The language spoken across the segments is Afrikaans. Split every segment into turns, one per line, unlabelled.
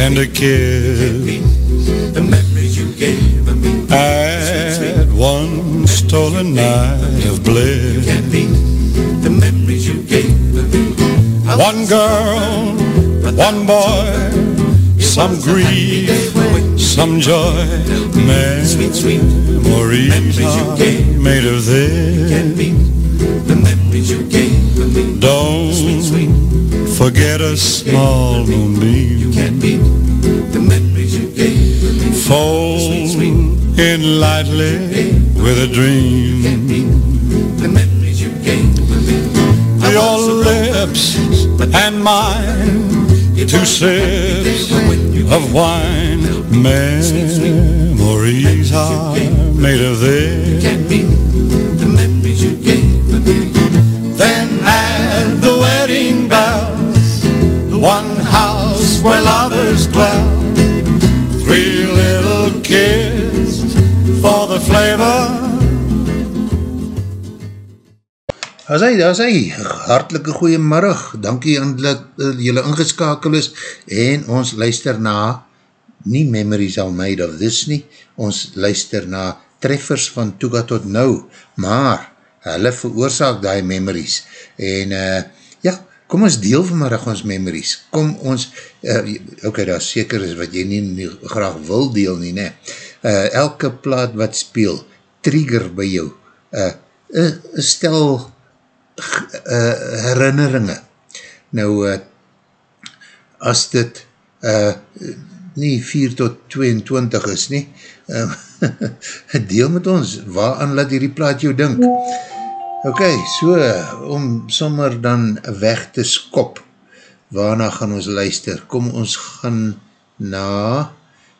tender kiss.
The memories you gave me.
At one stolen night of bliss.
The memories you gave me.
One girl, one boy, some grief, some joy.
Sweet, sweet
Memories
you
are made of this.
the memories you gave
forget a small moonbeam.
can't beat the memories you gave.
Fold in lightly with a dream.
The memories you gave.
Your lips and mine, two sips of wine. Memories are made of this. One house where lovers dwell. Three little kids for the flavor.
As hy, as hy, hartelike goeiemiddag, dankie aan dat uh, jylle ingeskakel is, en ons luister na, nie Memories Are Made of This nie, ons luister na treffers van Toega tot nou, maar hulle veroorzaak die memories, en uh, kom ons deel vanmiddag ons memories, kom ons, uh, ok, daar seker is wat jy nie, nie graag wil deel nie, ne, uh, elke plaat wat speel, trigger by jou, uh, uh, stel uh, herinneringe. Nou, uh, as dit uh, nie 4 tot 22 is nie, uh, deel met ons, waaraan laat hierdie plaat jou dink? Ok, so, om sommer dan weg te skop, waarna gaan ons luister? Kom ons gaan na,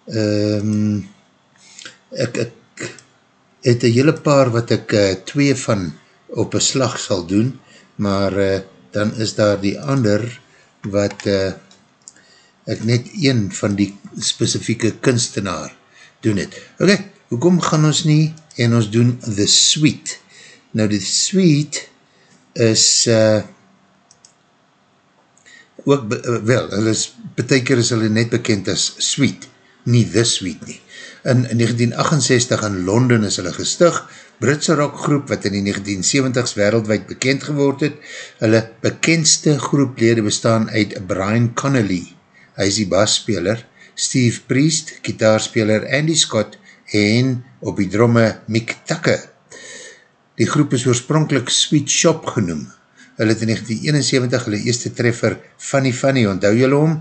um, ek, ek het een hele paar wat ek uh, twee van op een slag sal doen, maar uh, dan is daar die ander wat uh, ek net een van die specifieke kunstenaar doen het. Ok, hoekom gaan ons nie en ons doen The Sweet. Nou die Sweet is uh, ook, uh, wel, hulle is, beteker is hulle net bekend as Sweet, nie The Sweet nie. In 1968 in Londen is hulle gestig, Britse rockgroep wat in die 1970s wereldwijd bekend geword het. Hulle bekendste groeplede bestaan uit Brian Connolly, hy is die basspeler, Steve Priest, gitaarspeler Andy Scott en op die dromme Mick Tucker. Die groep is oorspronkelijk Sweet Shop genoem. Hulle het in 1971 hulle eerste treffer Funny Funny, onthou julle om?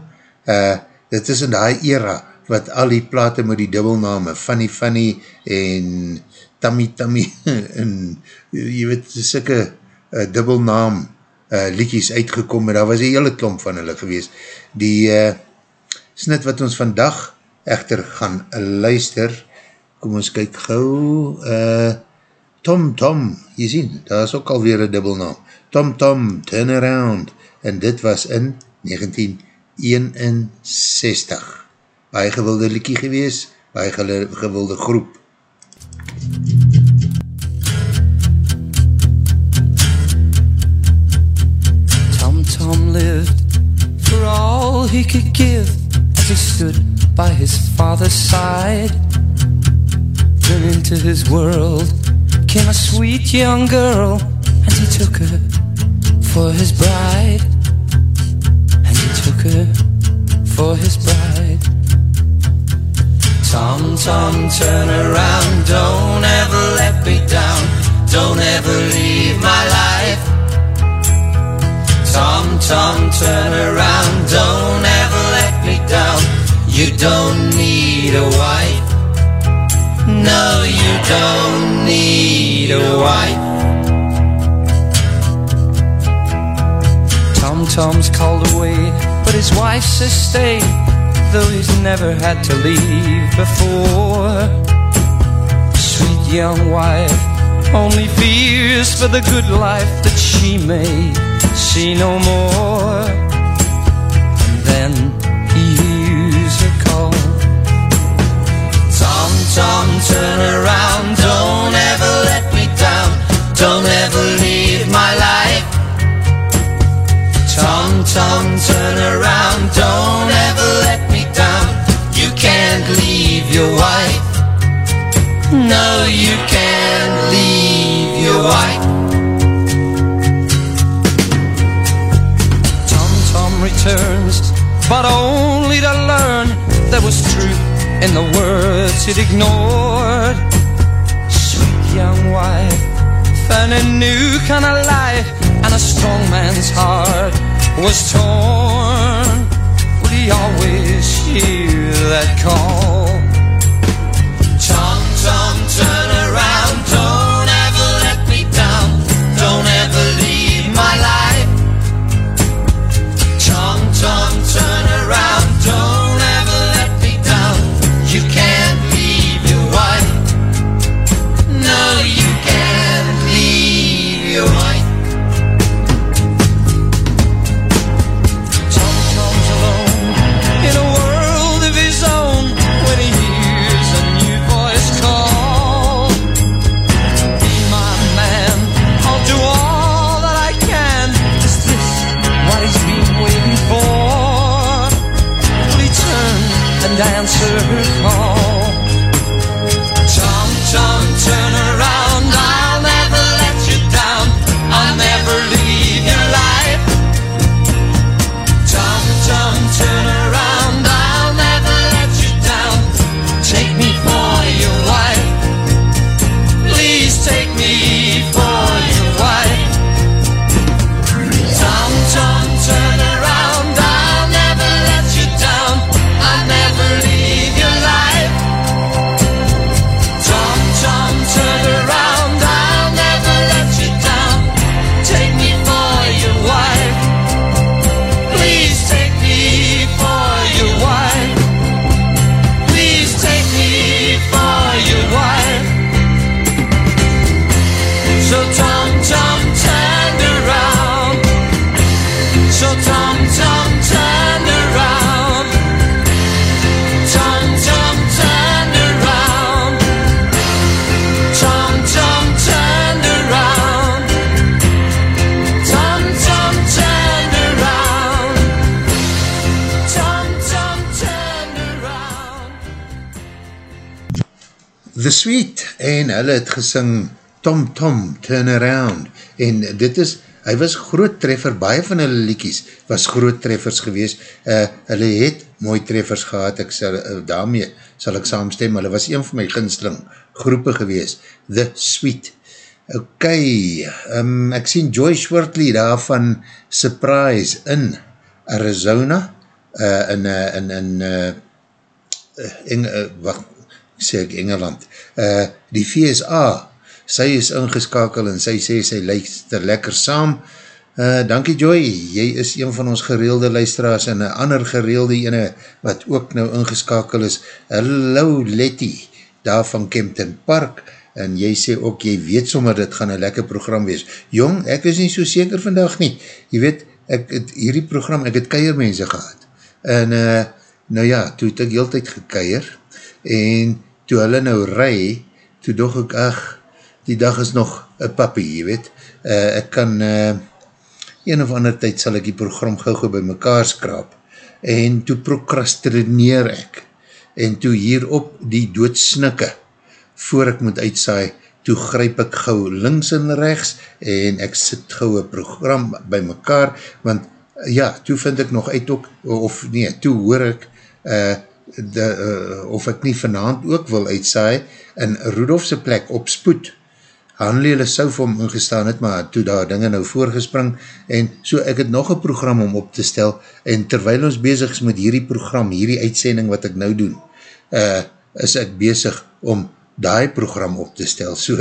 Uh, dit is in die era wat al die plate met die dubbelname Funny Funny en Tammy Tammy en jy weet, sikke uh, dubbelnaam uh, liedjes uitgekom en daar was een hele klomp van hulle gewees. Die uh, snit wat ons vandag echter gaan luister, kom ons kyk gauw, uh, Tom Tom, jy sien, daar is ook alweer een dubbelnaam, Tom Tom, Turn Around, en dit was in 1961. Baie gewilde liekie gewees, baie gewilde groep.
Tom Tom lived for all he could give as he stood by his father's side. Then into his world came a sweet young girl, and he took her for his bride. And he took her for his bride. Tom, Tom, turn around, don't ever let me down, don't ever leave my life. Tom, Tom, turn around, don't ever let me down. You don't need a wife. No, you don't need a wife. Tom Tom's called away, but his wife says stay, though he's never had to leave before. Sweet young wife only fears for the good life that she may see no more. And then song turn around Don't ever let me down. Don't ever leave my life. Tom, Tom, turn around. Don't ever let me down. You can't leave your wife. No, you can't leave your wife. Tom, Tom returns, but only to learn there was truth in the words he'd ignored. Sweet young wife, found a new kind of life, and a strong man's heart was torn. Would he always hear that call?
The Sweet en hulle het gesing Tom Tom Turn Around en dit is, hy was groot treffer, baie van hulle liekies was groot treffers gewees, uh, hulle het mooi treffers gehad, ek sal, uh, daarmee sal ek saamstem, hulle was een van my ginstling groepe gewees, The Sweet. Ok, um, ek sien Joy Shortley daar van Surprise in Arizona, uh, in, uh, in, in uh, Eng, uh, wacht, sê ek Engeland, uh, die VSA, sy is ingeskakel en sy sê sy luister lekker saam, uh, dankie Joy, jy is een van ons gereelde luisteraars en een ander gereelde ene wat ook nou ingeskakel is, hallo Letty, daar van Kempton Park, en jy sê ook, jy weet sommer, dit gaan een lekker program wees. Jong, ek is nie so seker vandag nie, jy weet, ek het hierdie program, ek het keiermense gehad, en uh, nou ja, toe het ek heel tyd gekeier, en toe hulle nou rij, toe dog ek, ach, die dag is nog een pappie, jy weet, uh, ek kan, uh, een of ander tyd sal ek die program gauw gauw by mekaar skraap, en toe procrastineer ek, en toe hier op die doodsnikke, voor ek moet uitsaai, toe gryp ek gauw links en rechts, en ek sit gauw een program by mekaar, want ja, toe vind ek nog uit ook, of nee, toe hoor ek, uh, de, uh, of ek nie vanavond ook wil uitsaai, in Rudolfse plek op spoed, Hanlele sou vir hom ingestaan het, maar toe daar dinge nou voorgespring, en so ek het nog een program om op te stel, en terwijl ons bezig is met hierdie program, hierdie uitsending wat ek nou doen, uh, is ek bezig om daai program op te stel, so,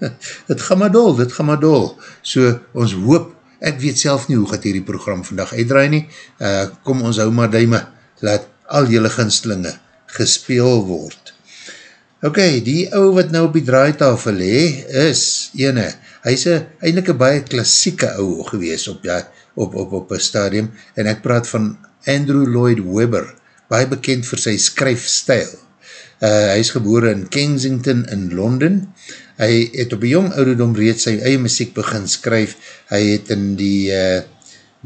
het gaan maar dol, dit gaan maar dol, so, ons hoop, ek weet self nie hoe gaat hierdie program vandag uitdraai nie, uh, kom ons hou maar duime, laat al jylle ginstelinge gespeel word. Ok, die ou wat nou op die draaitafel he, is ene, hy is een, eindelijk een baie klassieke ou gewees op, ja, op, op, op een stadium, en ek praat van Andrew Lloyd Webber, baie bekend vir sy skryfstijl. Uh, hy is geboren in Kensington in Londen, hy het op een jong ouderdom reeds sy eie muziek begin skryf, hy het in die uh,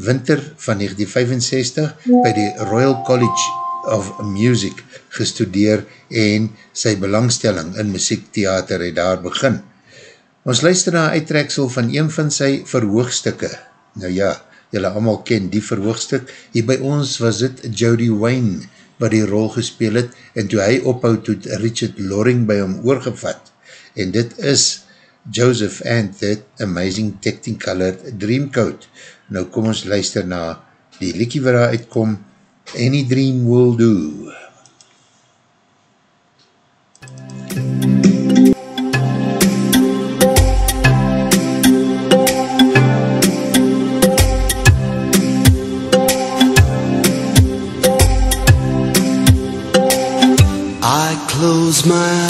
winter van 1965 by die Royal College of Music gestudeer en sy belangstelling in muziektheater het daar begin. Ons luister na uittreksel van een van sy verhoogstukke. Nou ja, jylle allemaal ken die verhoogstuk. Hier by ons was dit Jody Wayne wat die rol gespeel het en toe hy ophoud het Richard Loring by hom oorgevat. En dit is Joseph and that Amazing Technicolor Dreamcoat. Nou kom ons luister na die liekie waar hy uitkom Any Dream Will Do.
I close my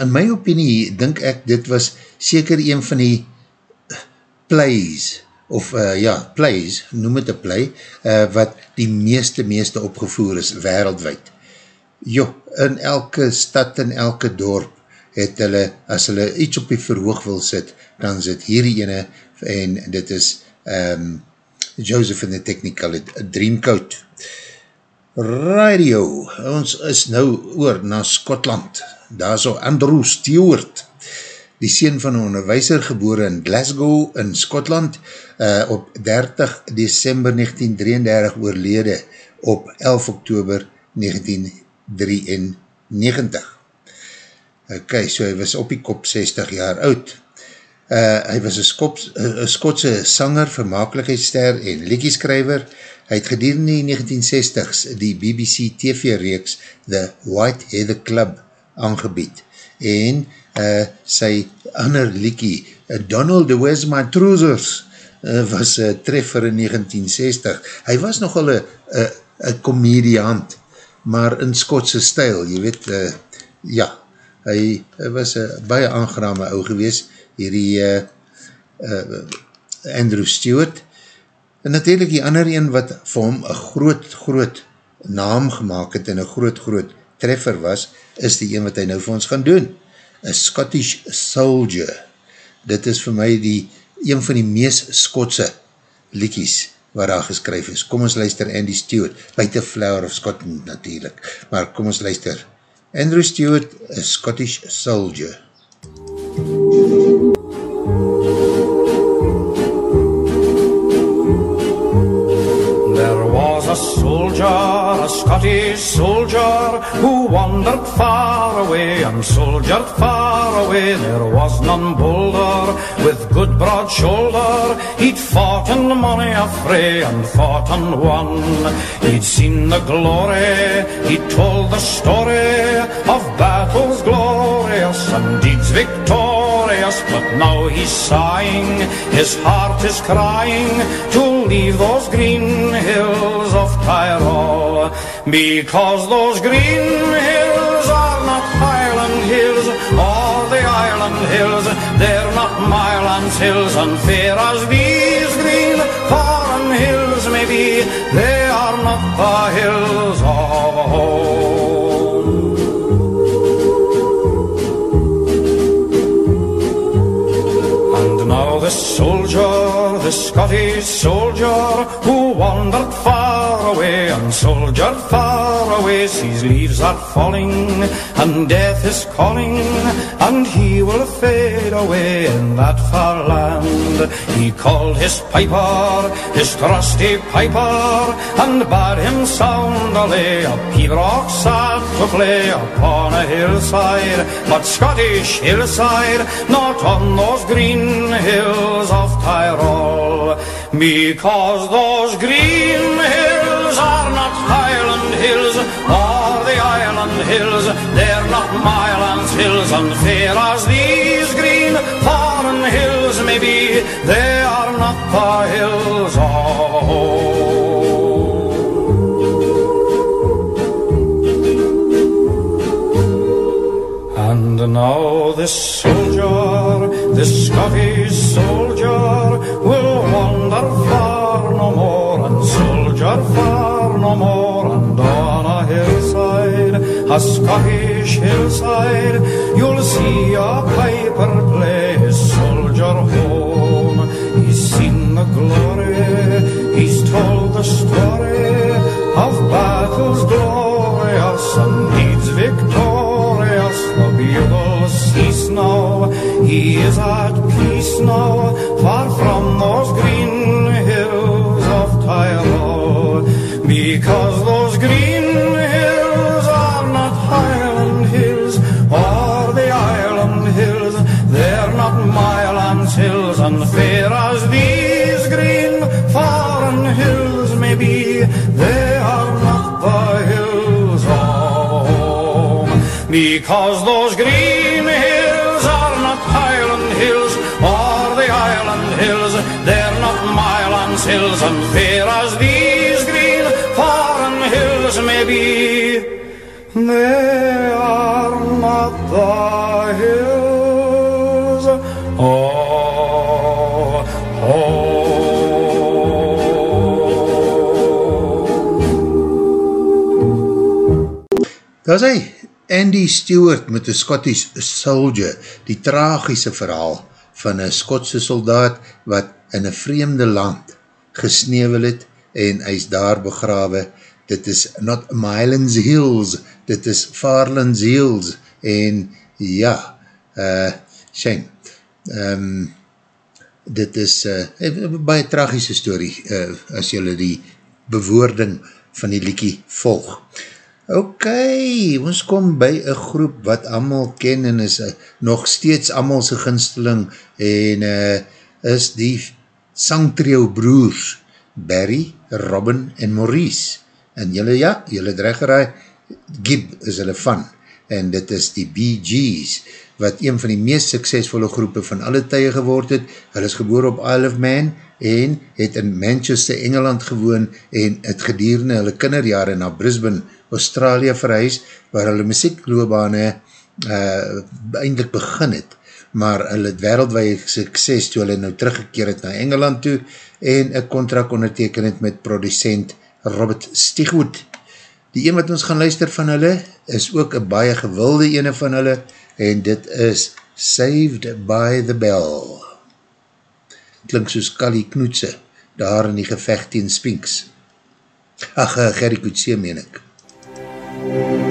in my
opinie, dink ek, dit was seker een van die plays, of uh, ja, plays, noem het een play, uh, wat die meeste, meeste opgevoer is, wereldwijd. Jo, in elke stad en elke dorp, het hulle, as hulle iets op die verhoog wil sit, dan sit hierdie ene, en dit is um, Joseph in the Technical Dreamcoat. Radio, ons is nou oor na Skotland, daar al Andrew Stewart. die sien van een onderwijzer geboren in Glasgow in Skotland uh, op 30 december 1933 oorlede op 11 oktober 1993. Ok, so hy was op die kop 60 jaar oud. Uh, hy was een Skotse sanger, vermakelijkheidsster en liedjeskrijver. Hy het gedurende die 1960s die BBC TV-reeks The White Heather Club aangebied. En uh, sy ander liekie, uh, Donald, where's my trousers, uh, was uh, treffer in 1960. Hy was nogal een komediant, maar in Skotse stijl, jy weet, uh, ja, hy, hy was een baie aangename ou gewees, hierdie uh, uh, Andrew Stewart, En natuurlijk die ander een wat vir hom een groot, groot naam gemaakt het en een groot, groot treffer was, is die een wat hy nou vir ons gaan doen. A Scottish Soldier. Dit is vir my die een van die mees Skotse liekies waar daar geskryf is. Kom ons luister Andy Stewart, buiten Flower of Scotland natuurlijk, maar kom ons luister. Andrew Stewart, A Scottish Soldier.
a soldier, a Scottish soldier, who wandered far away and soldiered far away. There was none bolder, with good broad shoulder. He'd fought in many a fray and fought and won. He'd seen the glory, he told the story of battles glorious and deeds victorious. But now he's sighing, his heart is crying to leave those green hills of Tyrol because those green hills are not Highland hills or the Island hills they're not Mylands hills. And fair as these green foreign hills may be they are not the hills of home. And now the soldier the Scottish soldier who wandered far away and soldier far away sees leaves are falling and death is calling and he will fade away in that far land. He called his piper his trusty piper and bade him sound a lay a pibroch sad to play upon a hillside but Scottish hillside not on those green hills of Tyrol. Because those green hills hills and fair as these green foreign hills may be they are not the hills of home And now this soldier, this Scottish soldier, will wander far no more and soldier far no more. A Scottish hillside, you'll see a piper play his soldier home. He's seen the glory, he's told the story of battles glorious and deeds victorious. The bugles cease now, he is at peace now, far from those green hills of Tyrol. Because those green Because those green hills are not Highland hills or the Island hills, they're not Mylands hills, and fair as these green foreign hills may be, they are not the hills. Oh.
Daar is hy, Andy Stewart met die Scottish Soldier, die tragische verhaal van een Skotse soldaat wat in een vreemde land gesnevel het en hy is daar begrawe. Dit is not Mylands Hills, dit is Farlands Hills en ja, uh, shame, um, dit is uh, baie tragische story, uh, as jylle die bewoording van die liekie volg. Ok, ons kom by een groep wat allemaal ken en is uh, nog steeds allemaal sy ginsteling en uh, is die sangtrio broers Barry, Robin en Maurice. En jylle, ja, jylle dreigeraai, Gib is hulle van en dit is die Bee Gees wat een van die meest suksesvolle groepe van alle tye geword het. Hulle is geboor op Isle of Man en het in Manchester, Engeland gewoon en het gedierende hulle kinderjare na Brisbane, Australië verhuis, waar hulle muziekloobane uh, eindelijk begin het, maar hulle het wereldwaie sukses toe hulle nou teruggekeer het na Engeland toe en een contract onderteken het met producent Robert Stigwood. Die een wat ons gaan luister van hulle is ook een baie gewilde ene van hulle en dit is Saved by the Bell. Klink soos Kali Knoetse, daar in die gevecht tegen Spinks. Ach, uh, Gerrie Koetsee meen ek. MUZIEK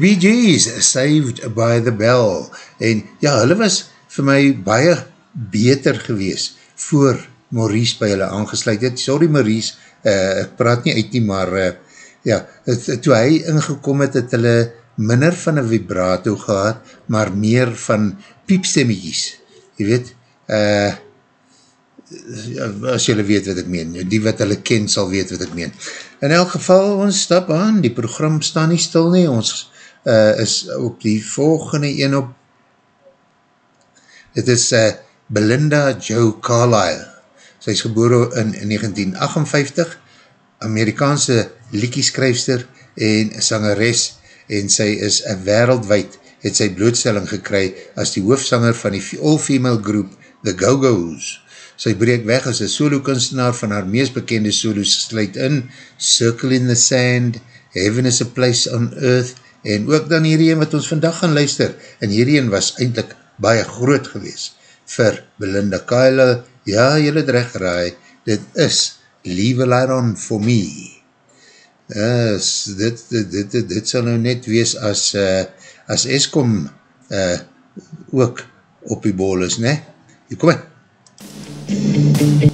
Bee Gees, Saved by the Bell, en ja, hulle was vir my baie beter gewees voor Maurice by hulle aangesluit het. Sorry Maurice, uh, ek praat nie uit nie, maar uh, ja, het, toe hy ingekom het, het hulle minder van een vibrato gehad, maar meer van piepstemmetjies, jy weet, uh, as jylle weet wat ek meen, die wat hulle ken sal weet wat ek meen. In elk geval, ons stap aan, die program staan nie stil nie, ons uh, is ook die volgende een op. Dit is uh, Belinda Jo Carlyle. Sy is geboor in 1958, Amerikaanse liekieskryfster en sangeres en sy is eh, wereldwijd het sy blootstelling gekry as die hoofsanger van die all-female groep The Go-Go's.
Sy breek weg as een solo-kunstenaar van haar meest bekende solos sluit in Circle in the Sand, Heaven is a Place on Earth en ook dan hierdie een wat ons vandag gaan luister, en hierdie een was eindelijk baie groot gewees vir Belinda Kyle, ja, jylle het recht geraai, dit is Leave a Light On For Me. Is, dit, dit, dit, dit, dit sal nou net wees as, uh, as Eskom uh, ook op die bol is, ne? Hier kom in.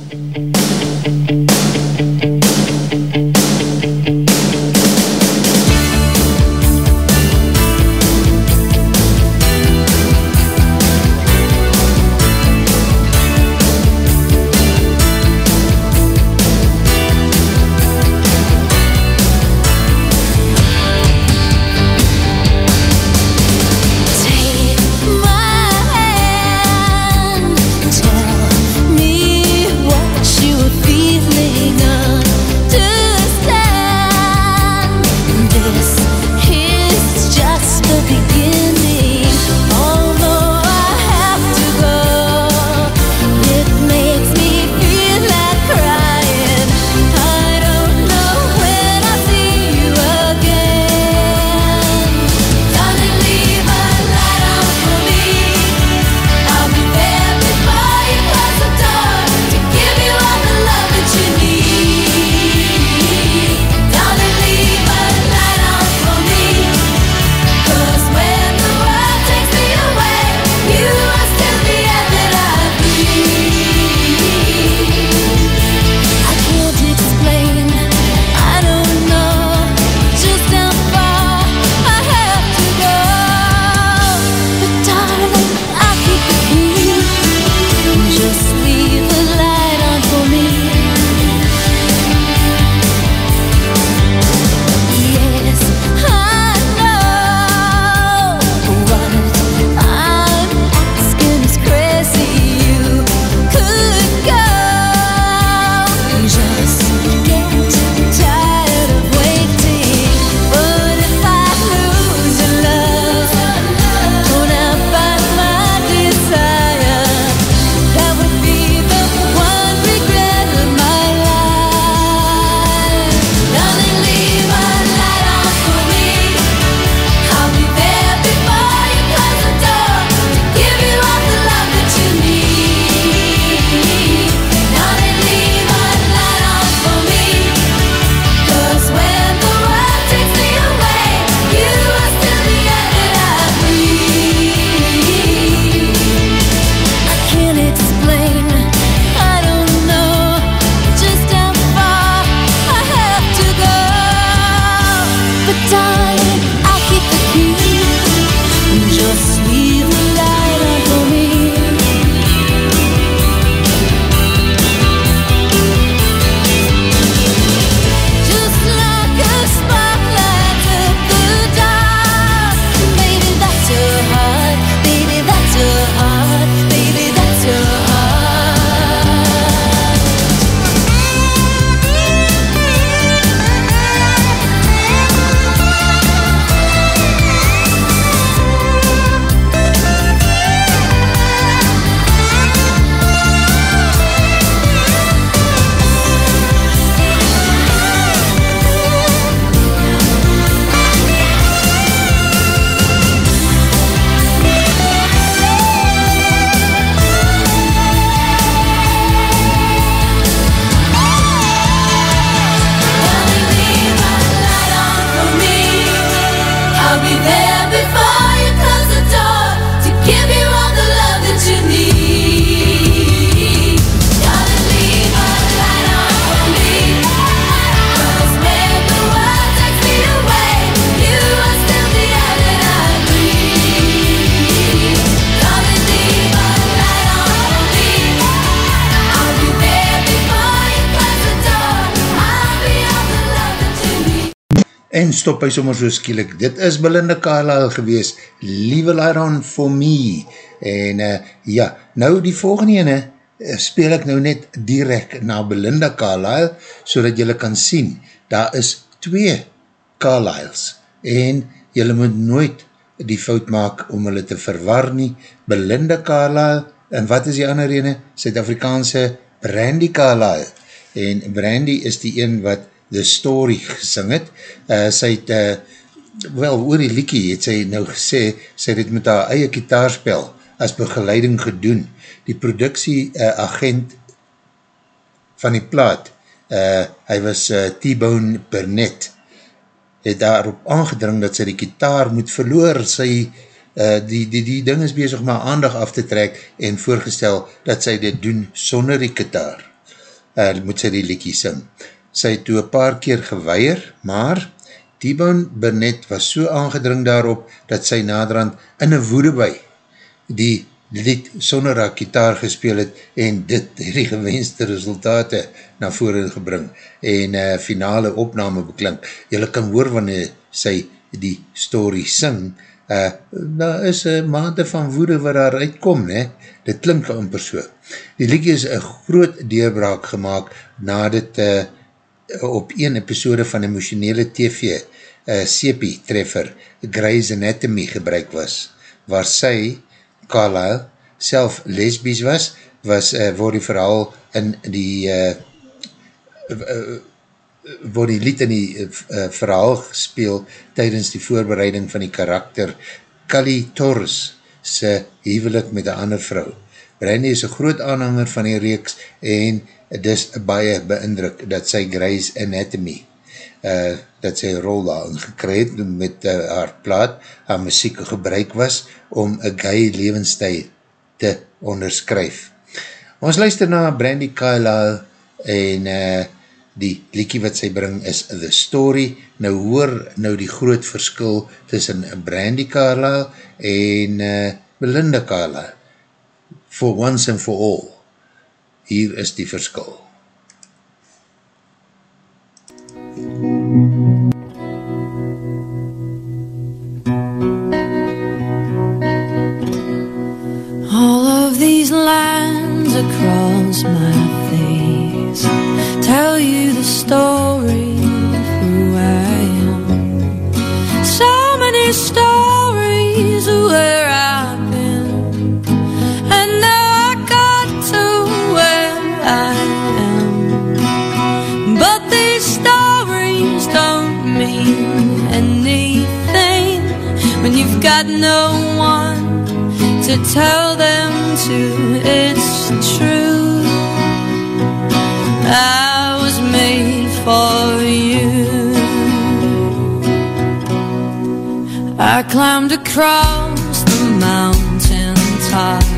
my
sommer so skielik, dit is Belinda Carlisle gewees, Leave a Light On For Me, en uh, ja, nou die volgende ene, eh, speel ek nou net direct na Belinda Carlisle, so dat jylle kan sien, daar is twee Carlisles, en jylle moet nooit die fout maak om hulle te verwar nie, Belinda Carlisle,
en wat is die ander ene, Suid-Afrikaanse Brandy Carlisle, en Brandy is die een wat The Story gesing het, uh, sy het, uh, wel, oor die liekie het sy nou gesê, sy het met haar eie kitaarspel as begeleiding gedoen. Die productie uh, agent van die plaat, uh, hy was uh, T-Bone Burnett, het daarop aangedring dat sy die kitaar moet verloor, sy uh, die, die, die ding is bezig om haar aandag af te trek en voorgestel dat sy dit doen sonder die kitaar. Uh, moet sy die liekie sing. Sy het toe een paar keer geweier, maar T-Bone Burnett was so aangedring daarop dat sy naderhand in een woede by die lied sonder haar kitaar gespeel het en dit die gewenste resultate na vore gebring en uh, finale opname beklink. Julle kan hoor wanneer sy die story sing, uh, daar is een maande van woede wat daar uitkom, ne? dit klink amper so. Die liedje is een groot deurbraak gemaakt na dit uh, op een episode van emotionele TV uh, sepie treffer Grey's Anatomy gebruik was, waar sy Carlisle self lesbies was, was uh, word die verhaal in die uh, uh, word die lied in die uh, verhaal gespeel tydens die voorbereiding van die karakter Kali Torres sy hevelik met een ander vrou. Brandy is een groot aanhanger van die reeks en dis baie beindruk dat sy Grey's Anatomy uh, dat sy rol daar ingekry het met uh, haar plaat, haar muziek gebruik was om een gay levenstijl te onderskryf. Ons luister na Brandy Carlisle en uh, die liekie wat sy bring is The Story. Nou hoor nou die groot verskil tussen Brandy Carlisle en uh, Belinda Carlisle. For once and for all. Hier is die verskil.
All of these lines across my face tell you the story of who I am. So many stories got no one to tell them to. It's true. I was made for you. I climbed across the mountain tops,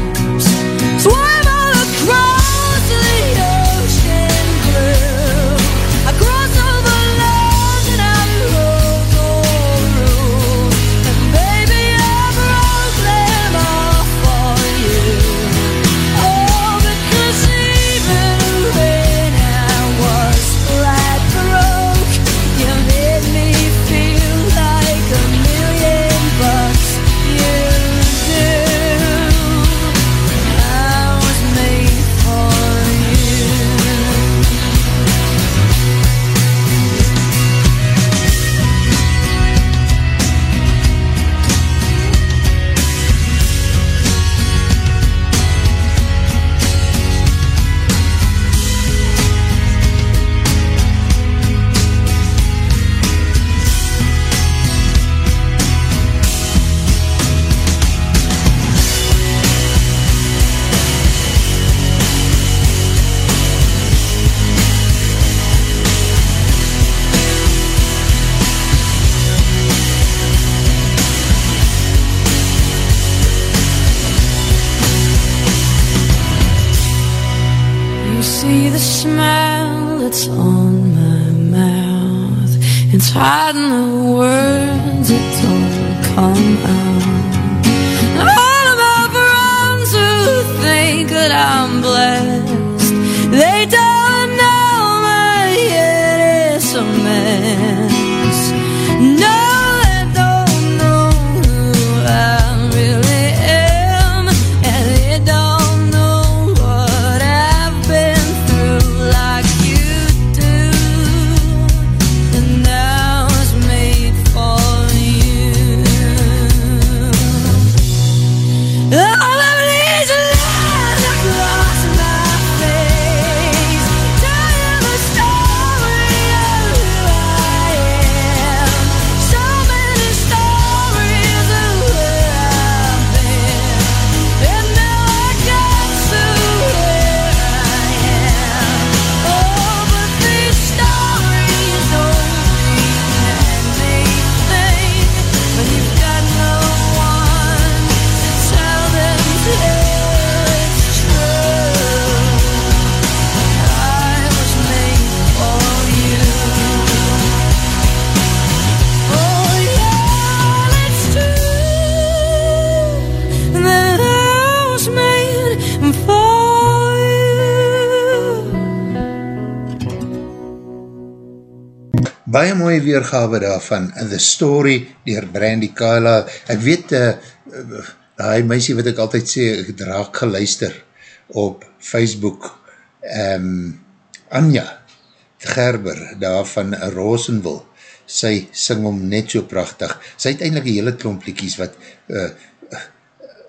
smile that's on my mouth. It's hiding the words that don't come out. All of my friends who think that I'm blessed,
baie mooie weergawe daarvan, The Story, dier Brandy Kala, ek weet, uh, die meisie wat ek altyd sê, ek het raak geluister op Facebook, um, Anja Gerber, daar van Rosenville, sy sing om net so prachtig, sy het eindelijk hele klomp liekies wat, uh,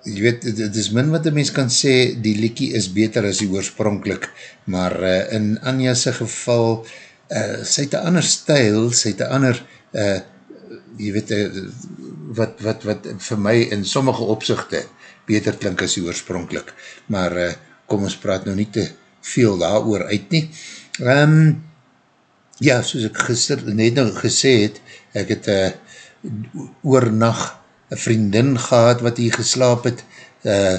jy weet, het is min wat die mens kan sê, die liekie is beter as die oorspronkelijk, maar uh, in Anja's geval, uh, sy het een ander stijl, sy het een ander, uh, jy weet, uh, wat, wat, wat vir my in sommige opzichte beter klink as die oorspronkelijk, maar uh, kom ons praat nou nie te veel daar oor uit nie. Um, ja, soos ek gister net nou gesê het, ek het uh, oornacht een vriendin gehad wat hier geslaap het, uh,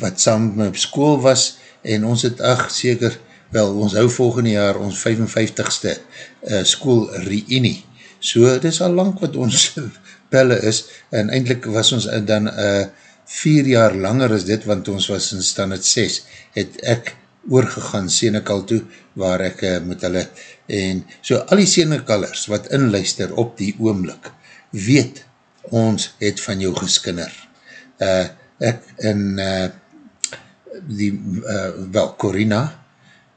wat saam met my op school was, en ons het, ach, seker, wel, ons hou volgende jaar ons 55ste uh, school reunie. So, het is al lang wat ons pelle is, en eindelijk was ons dan uh, vier jaar langer as dit, want ons was in stand het 6, het ek oorgegaan Senekal toe, waar ek uh, met hulle, en so al die Senekalers wat inluister op die oomlik, weet ons het van jou geskinner. Uh, ek en uh, die, uh, wel, Corina,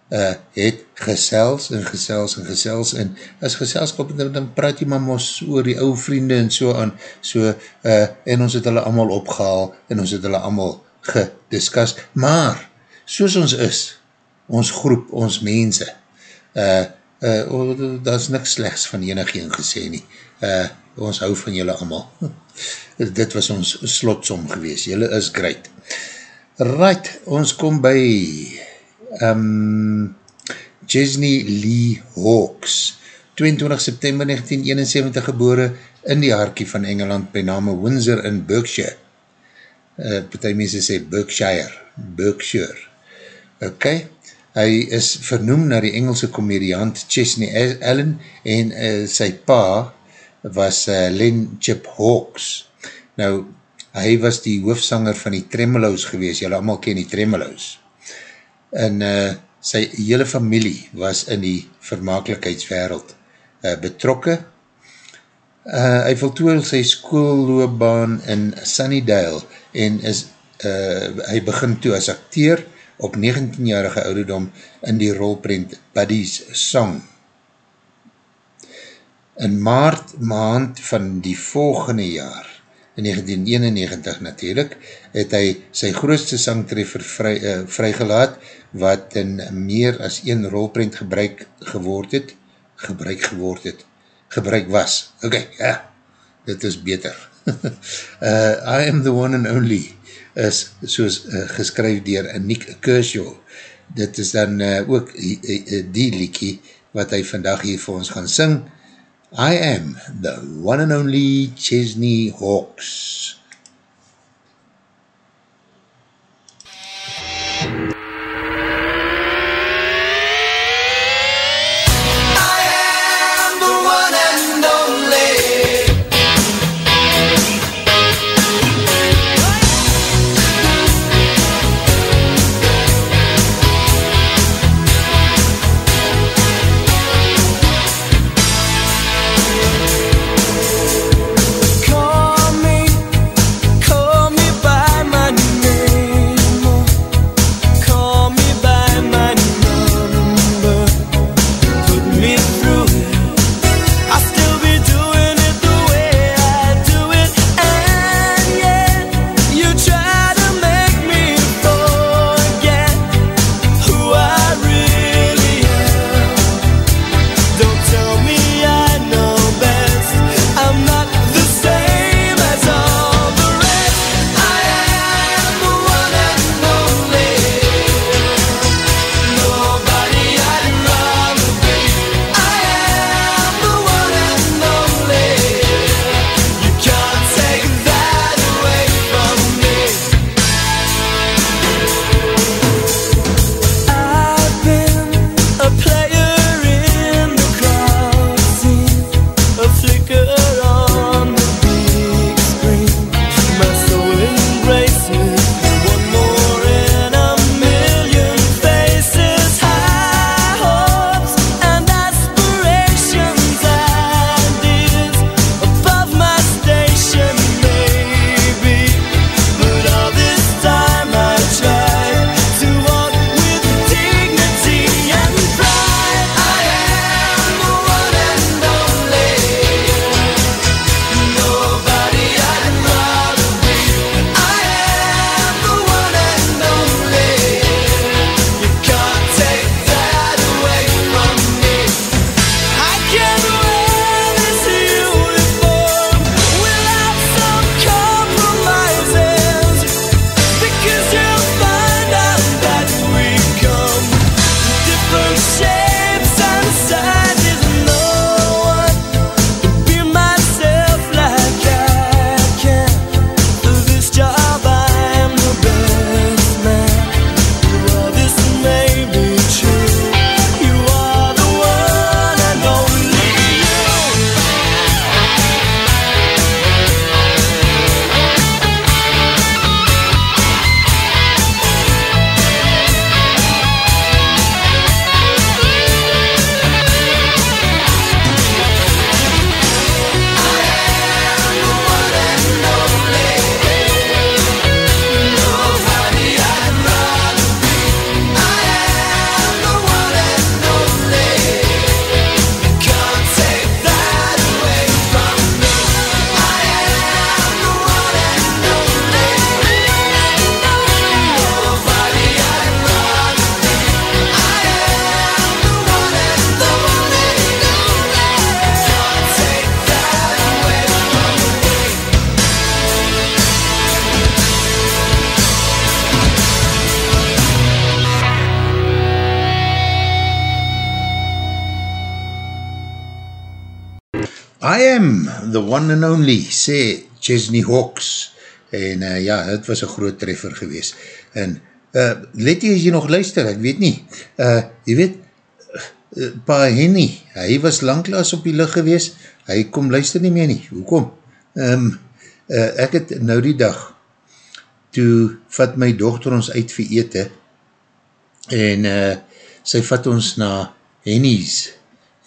uh, het gesels en gesels en gesels en as geselskap, dan, dan praat jy maar mos oor die ou vriende en so aan, so, uh, en ons het hulle allemaal opgehaal en ons het hulle allemaal gediskas, maar, soos ons is, ons groep, ons mense, uh, uh, oh, daar is niks slechts van enig een gesê nie, uh, ons hou van julle allemaal. Dit was ons slotsom gewees, julle is great. Right, ons kom by um, Jesney Lee Hawks, 22 september 1971 gebore in die haarkie van Engeland by name Windsor in Berkshire. Uh, Partij mense sê Berkshire, Berkshire. Ok, hy is vernoem na die Engelse komediant Chesney Allen en uh, sy pa was uh, Len Chip Hawks. Nou, hy was die hoofsanger van die Tremeloos gewees, jylle allemaal ken die Tremeloos. En uh, sy hele familie was in die vermakelijkheidswereld uh, betrokke. Uh, hy voltoel sy skoolloobaan in Sunnydale en is, uh, hy begin toe as acteer op 19-jarige ouderdom in die rolprint Buddy's Song. In maart maand van die volgende jaar, in 1991 natuurlijk, het hy sy grootste sangtreffer vry, uh, vrygelaat, wat in meer as een rolprint gebruik geword het, gebruik geword het, gebruik was. Ok, ja, dit is beter. uh, I am the one and only, is soos uh, geskryf dier Nick Kershaw. Dit is dan uh, ook die, die liekie wat hy vandag hier vir ons gaan sing, I am the one and only Chesney Hawks.
Call
the one and only, sê Chesney Hawks. En uh, ja, het was een groot treffer gewees. En uh, let jy as jy nog luister, ek weet nie. Uh, jy weet, uh, pa Henny, hy was langklaas op die licht gewees, hy kom luister nie meer nie. Hoekom? Um, uh, ek het nou die dag, toe vat my dochter ons uit vir ete, en uh, sy vat ons na Henny's,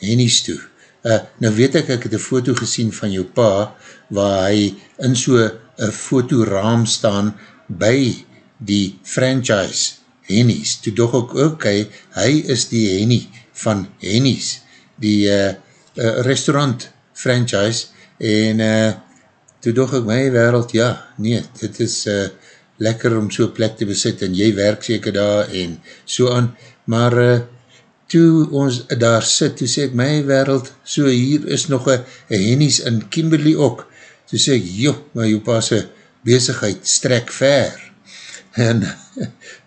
Henny's toe. Uh, nou weet ek, ek het een foto gesien van jou pa, waar hy in so een fotoraam staan by die franchise Henny's. Toe doch ook, ok, hy is die Henny van Henny's, die uh, uh, restaurant franchise, en uh, toe doch ek my wereld, ja, nee, dit is uh, lekker om so plek te besit, en jy werk seker daar, en so aan, maar uh, toe ons daar sit, toe sê ek, my wereld, so hier is nog een Henny's in Kimberley ook, toe sê ek, joh, maar jou paase bezigheid strek ver, en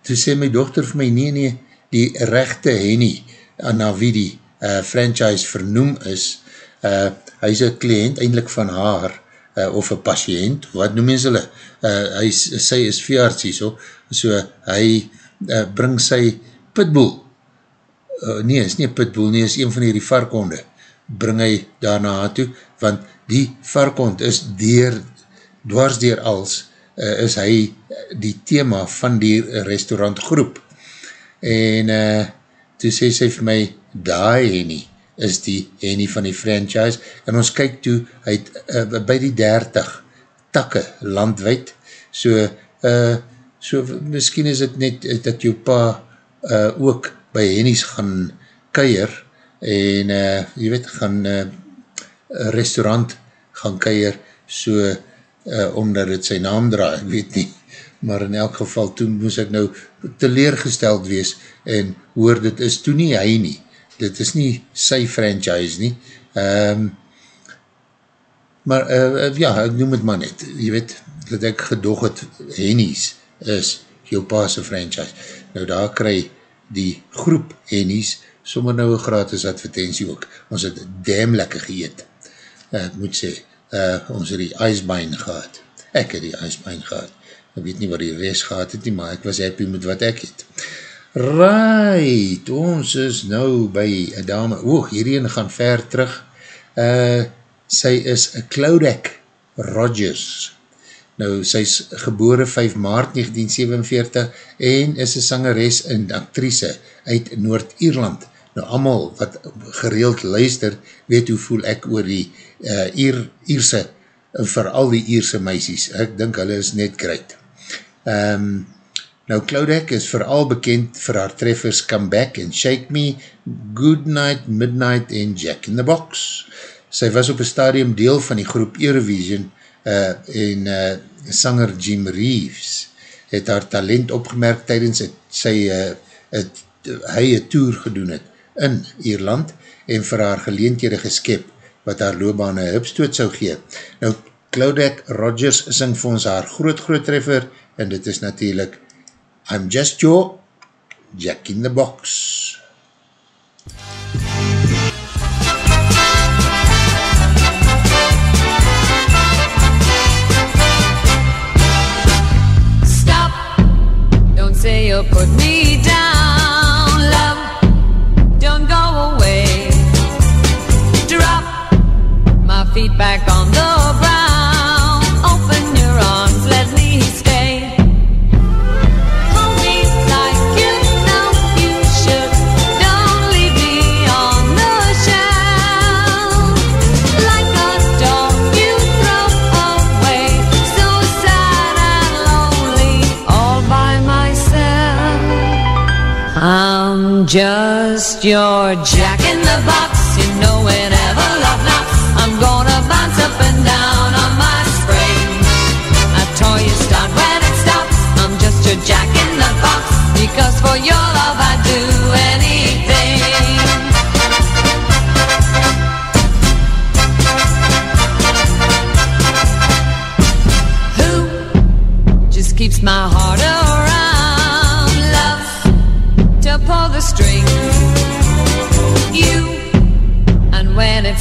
toe sê my dochter vir my, nee, nee, die rechte Henny, aan na wie die uh, franchise vernoem is, uh, hy is een kliënt eindelijk van haar, uh, of een patiënt, wat noem jy hulle, uh, hy, sy is veearts so, so hy uh, bring sy pitbull, uh, nee, is nie pitbull nie, is een van die varkonde, bring hy daarna toe, want die varkond is dier, dwars dier als, uh, is hy die thema van die restaurantgroep. En uh, toe sê sy vir my, daai Henny is die Henny van die franchise, en ons kyk toe, hy het uh, by die 30 takke landwijd, so, uh, so, miskien is het net, dat jou pa uh, ook by Hennies gaan keier en uh, jy weet, gaan uh, restaurant gaan keier so uh, omdat het sy naam draai, ek weet nie. Maar in elk geval, toen moes ek nou teleergesteld wees en hoor dit is toen nie hy nie. Dit is nie sy franchise nie. Um, maar uh, ja, ek noem het maar net jy weet, dat ek gedog het Hennies is jou paase franchise. Nou daar krij die groep Hennies, sommer nou een gratis advertentie ook. Ons het damn lekker geëet. Uh, ek moet sê, uh, ons het die ijsbein gehad. Ek het die ijsbein gehad. Ek weet nie wat die rest gehad het nie, maar ek was happy met wat ek het. Right, ons is nou by een dame, oog, hierheen gaan ver terug. Uh, sy is Claudek Rogers. Nou, sy is gebore 5 maart 1947 en is een sangeres en actrice uit Noord-Ierland. Nou, allemaal wat gereeld luister, weet hoe voel ek oor die uh, Ier, Ierse, vooral die Ierse meisies. Ek dink hulle is net great. Um, nou, Claudek is vooral bekend vir haar treffers Come Back and Shake Me, Good Night, Midnight en Jack in the Box. Sy was op een stadium deel van die groep Eurovision uh, en uh, sanger Jim Reeves het haar talent opgemerk tydens het, sy uh, het, hy een tour gedoen het in Ierland en vir haar geleenthede geskep wat haar loopbaan een hupstoot sou gee. Nou, Claudette Rogers sing vir ons haar groot groot treffer en dit is natuurlijk I'm Just Joe, Jack in the Box.
Say you'll put me down, love. Don't go away. Drop my feet back on just your jack in the box. You know whenever love knocks, I'm gonna bounce up and down on my spring. A toy you start when it stops. I'm just your jack in the box. Because for your love I'd do anything. Who just keeps my heart around?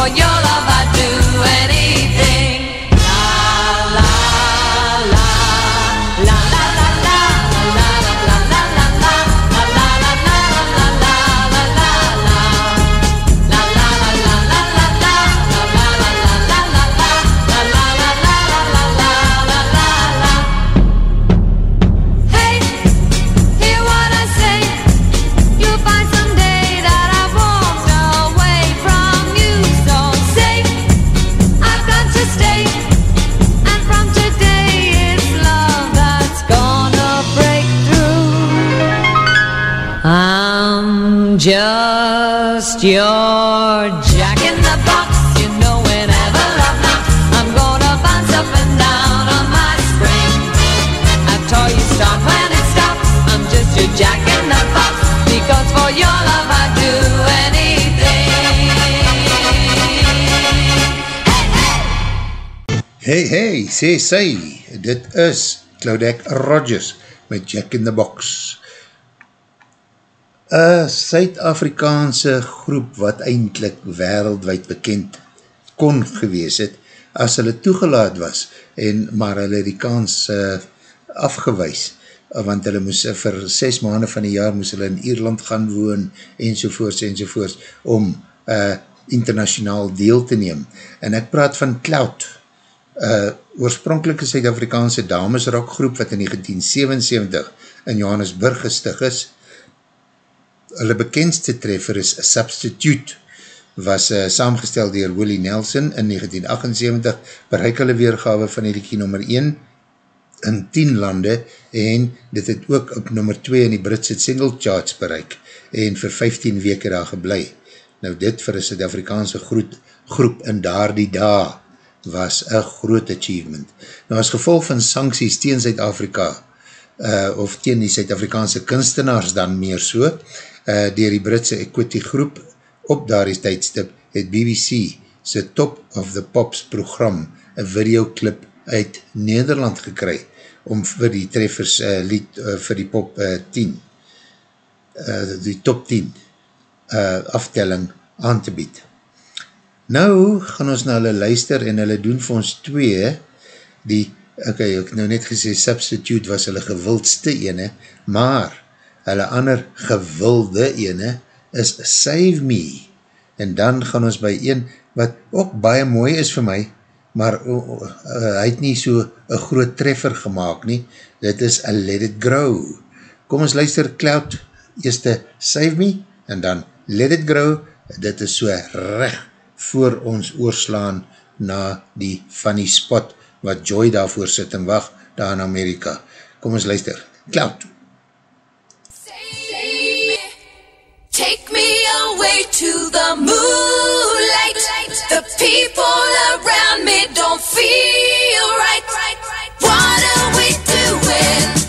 for your love just your jack in the box. You know whenever love knocks, I'm gonna bounce up and down on my spring. You start when it stops. I'm just your jack in the box. Because for your love I'd do anything.
Hey, hey, sê sy, dit is Claudette Rogers met Jack in the Box. Een Suid-Afrikaanse groep wat eindelijk wereldwijd bekend kon gewees het, as hulle toegelaat was, en maar hulle die kans uh, afgewys, want hulle moes uh, vir 6 maanden van die jaar moes hulle in Ierland gaan woon, enzovoorts, enzovoorts, om uh, internationaal deel te neem. En ek praat van Cloud, uh, oorspronkelike Suid-Afrikaanse damesrockgroep wat in 1977 in Johannesburg gestig is. Hulle bekendste treffer is Substitute, was uh, saamgestel dier Willie Nelson in 1978, bereik hulle weergawe van die liekie nummer 1 in 10 lande en dit het ook op nummer 2 in die Britse single charts bereik en vir 15 weke daar geblei. Nou dit vir een Suid-Afrikaanse groep, in daar die dag was een groot achievement. Nou as gevolg van sancties teen Zuid-Afrika, uh, of teen die Zuid-Afrikaanse kunstenaars dan meer so, uh, dier die Britse equity groep op daar die tijdstip, het BBC sy Top of the Pops program een videoclip uit Nederland gekry om vir die treffers uh, lied uh, vir die pop uh, 10 uh, die top 10 uh, aftelling aan te bied. Nou gaan ons na hulle luister en hulle doen vir ons twee, die, ok, ek nou net gesê, substitute was hulle gewildste ene, maar hulle ander gewilde ene is Save Me. En dan gaan ons by een wat ook baie mooi is vir my, maar uh, uh, hy het nie so een groot treffer gemaakt nie, dit is a Let It Grow. Kom ons luister, Cloud, eerste Save Me, en dan Let It Grow, dit is so recht voor ons oorslaan na die funny spot wat Joy daarvoor sit en wacht daar in Amerika. Kom ons luister. Cloud.
Take me away to the moonlight. The people around me don't feel right. What are we doing?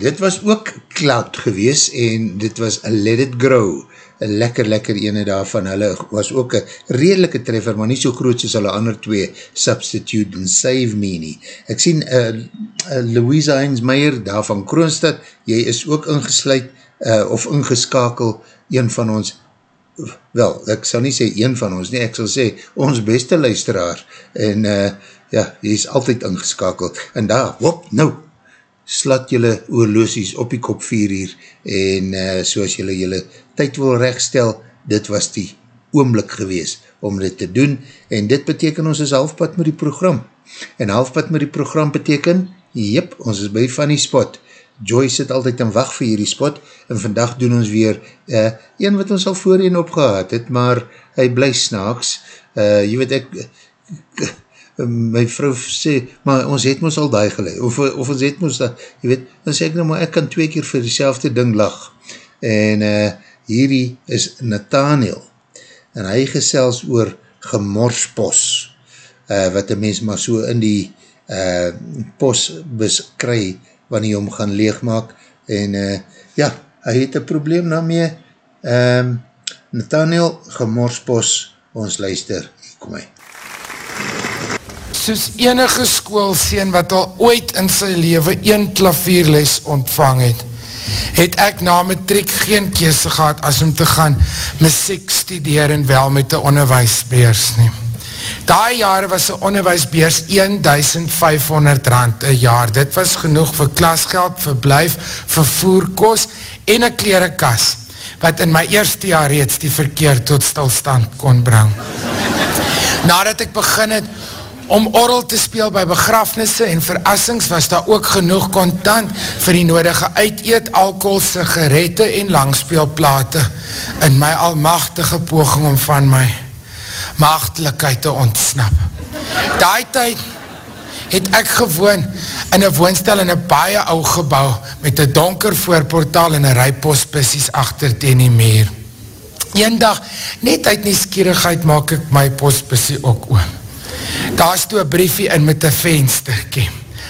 Dit was ook Cloud gewees en dit was a Let It Grow, een lekker lekker ene daarvan, hulle was ook een redelike treffer, maar nie so groot soos hulle ander twee, Substitute en Save Me nie. Ek sien uh, uh, Louisa Heinzmeier daar van Kroonstad, jy is ook ingesluid uh, of ingeskakel, een van ons wel, ek sal nie sê een van ons nie, ek sal sê ons beste luisteraar. En uh, ja, jy is altyd ingeskakeld en daar, wop, nou slat jylle oorloosies op die kop 4 uur en uh, soos jylle jylle tyd wil rechtstel, dit was die oomblik gewees om dit te doen en dit beteken ons is halfpad met die program en halfpad met die program beteken, jyp, ons is by Funny Spot Joy sit altyd in wacht vir hierdie spot en vandag doen ons weer uh, een wat ons al voorheen opgehad het, maar hy bly snaaks. Uh, jy weet ek, my vrou sê, maar ons het ons al daai geleid, of, of ons het ons dat, jy weet, dan sê ek nou, maar ek kan twee keer vir die ding lag. En uh, hierdie is Nathaniel, en hy gesels oor gemorspos, uh, wat die mens maar so in die uh, pos beskry, wanneer jy hom gaan leegmaak. En uh, ja, hy het een probleem daarmee. Um, Nathaniel Gemorspos ons luister, kom hy
Soos enige schoolseen wat al ooit in sy leven een klavierles ontvang het het ek na matriek geen kese gehad as om te gaan muziek studeer en wel met die onderwijsbeers neem Daai jare was die onderwijsbeers 1500 rand een jaar. Dit was genoeg vir klasgeld, verblijf, vervoerkos en een klerekas, wat in my eerste jaar reeds die verkeer tot stilstand kon bring. Nadat ek begin het om orrel te speel by begrafnisse en verassings, was daar ook genoeg kontant vir die nodige uiteet, alcohol, sigarette en langspeelplate in my almachtige poging om van my maagdelikheid te ontsnap. Daai tyd het ek gewoon in een woonstel in een baie ou gebouw met een donker voorportaal en een rij postbussies achter teen die meer. Een dag, net uit nieuwsgierigheid maak ek my postbussie ook oom. Daar is toe een briefie in met een vensterkie.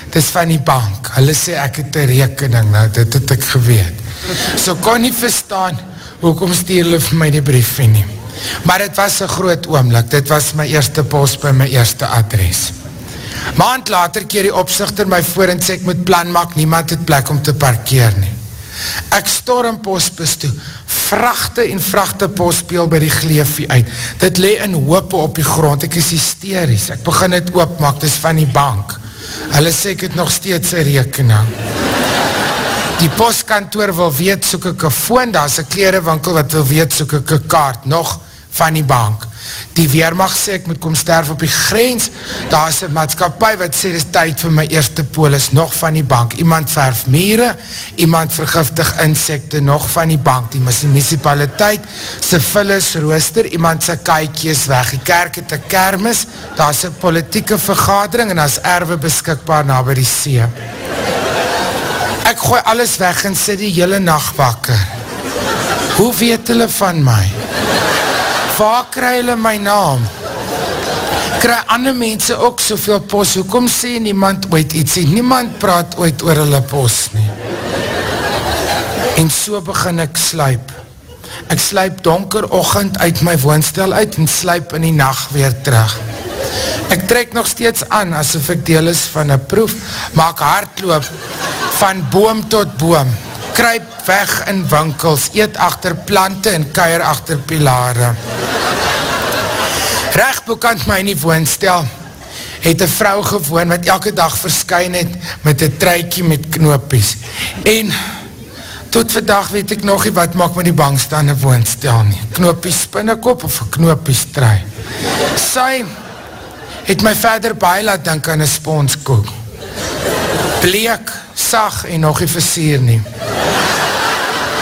Het is van die bank. Hulle sê ek het een rekening, nou dit het ek geweet. So kon nie verstaan, hoekom stuur hulle vir my die briefie nie. Maar het was een groot oomlik, dit was my eerste post by my eerste adres. Maand later keer die opzichter my voor en sê ek moet plan maak, niemand het plek om te parkeer nie. Ek storm postbus toe, vrachte en vrachte postbeel by die gleefie uit. Dit le in hoope op die grond, ek is hysterisch, ek begin het oopmaak, dit is van die bank. Hulle sê ek het nog steeds een rekening. Die postkantoor wil weet, soek ek een foon, daar is een klerenwinkel wat wil weet, soek ek een kaart, nog van die bank. Die Weermacht sê, ek moet kom sterf op die grens, daar is een maatskapie wat sê, dit is tyd vir my eerste polis, nog van die bank. Iemand verf mere, iemand vergiftig insekte, nog van die bank. Die municipaliteit, syphilis, rooster, iemand sy kaaikies weg. Die kerk het een kermis, daar is een politieke vergadering, en daar is erwe beskikbaar na by die see. Ek gooi alles weg en sê die hele nacht wakker. Hoe weet hulle van my? Waar kry hulle my naam? Kry ander mense ook soveel pos, hoekom sê niemand ooit iets nie? Niemand praat ooit oor hulle pos nie. En so begin ek sluip. Ek sluip donker ochend uit my woonstel uit en sluip in die nacht weer terug. Ek trek nog steeds aan asof ek deel is van een proef, maak hardloop van boom tot boom kruip weg in winkels, eet achter plante en kuier achter pilare. Recht bekant my in die woonstel, het een vrou gewoon wat elke dag verskyn het met een truikie met knoopies. En tot vandag weet ek nog nie wat maak my die bangstaande woonstel nie. Knoopies spinnekop of knoopies trui. Sy het my verder baie laat denk aan een sponskoek. Bleek, sag en nog nie versier nie.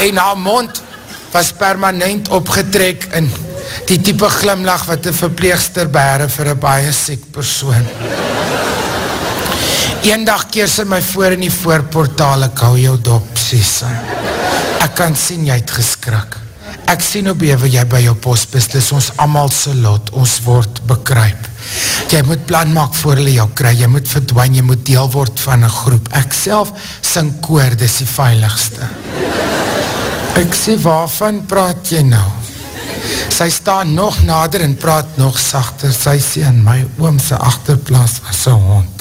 En haar mond was permanent opgetrek in die type glimlach wat die verpleegster bere vir een baie siek persoon. Eendag keer sy my voor in die voorportaal, ek hou jou dop, sê sy. Ek kan sien jy het geskrik. Ek sien hoe bewe jy by jou postbus, dis ons amal se lot, ons word bekryp. Jy moet plan maak voor hulle jou kry, jy moet verdwijn, jy moet deel word van een groep. Ek self sing koor, dis die veiligste. Ek sê, waarvan praat jy nou? Sy staan nog nader en praat nog sachter. Sy sê, in my oomse achterplaas was een hond.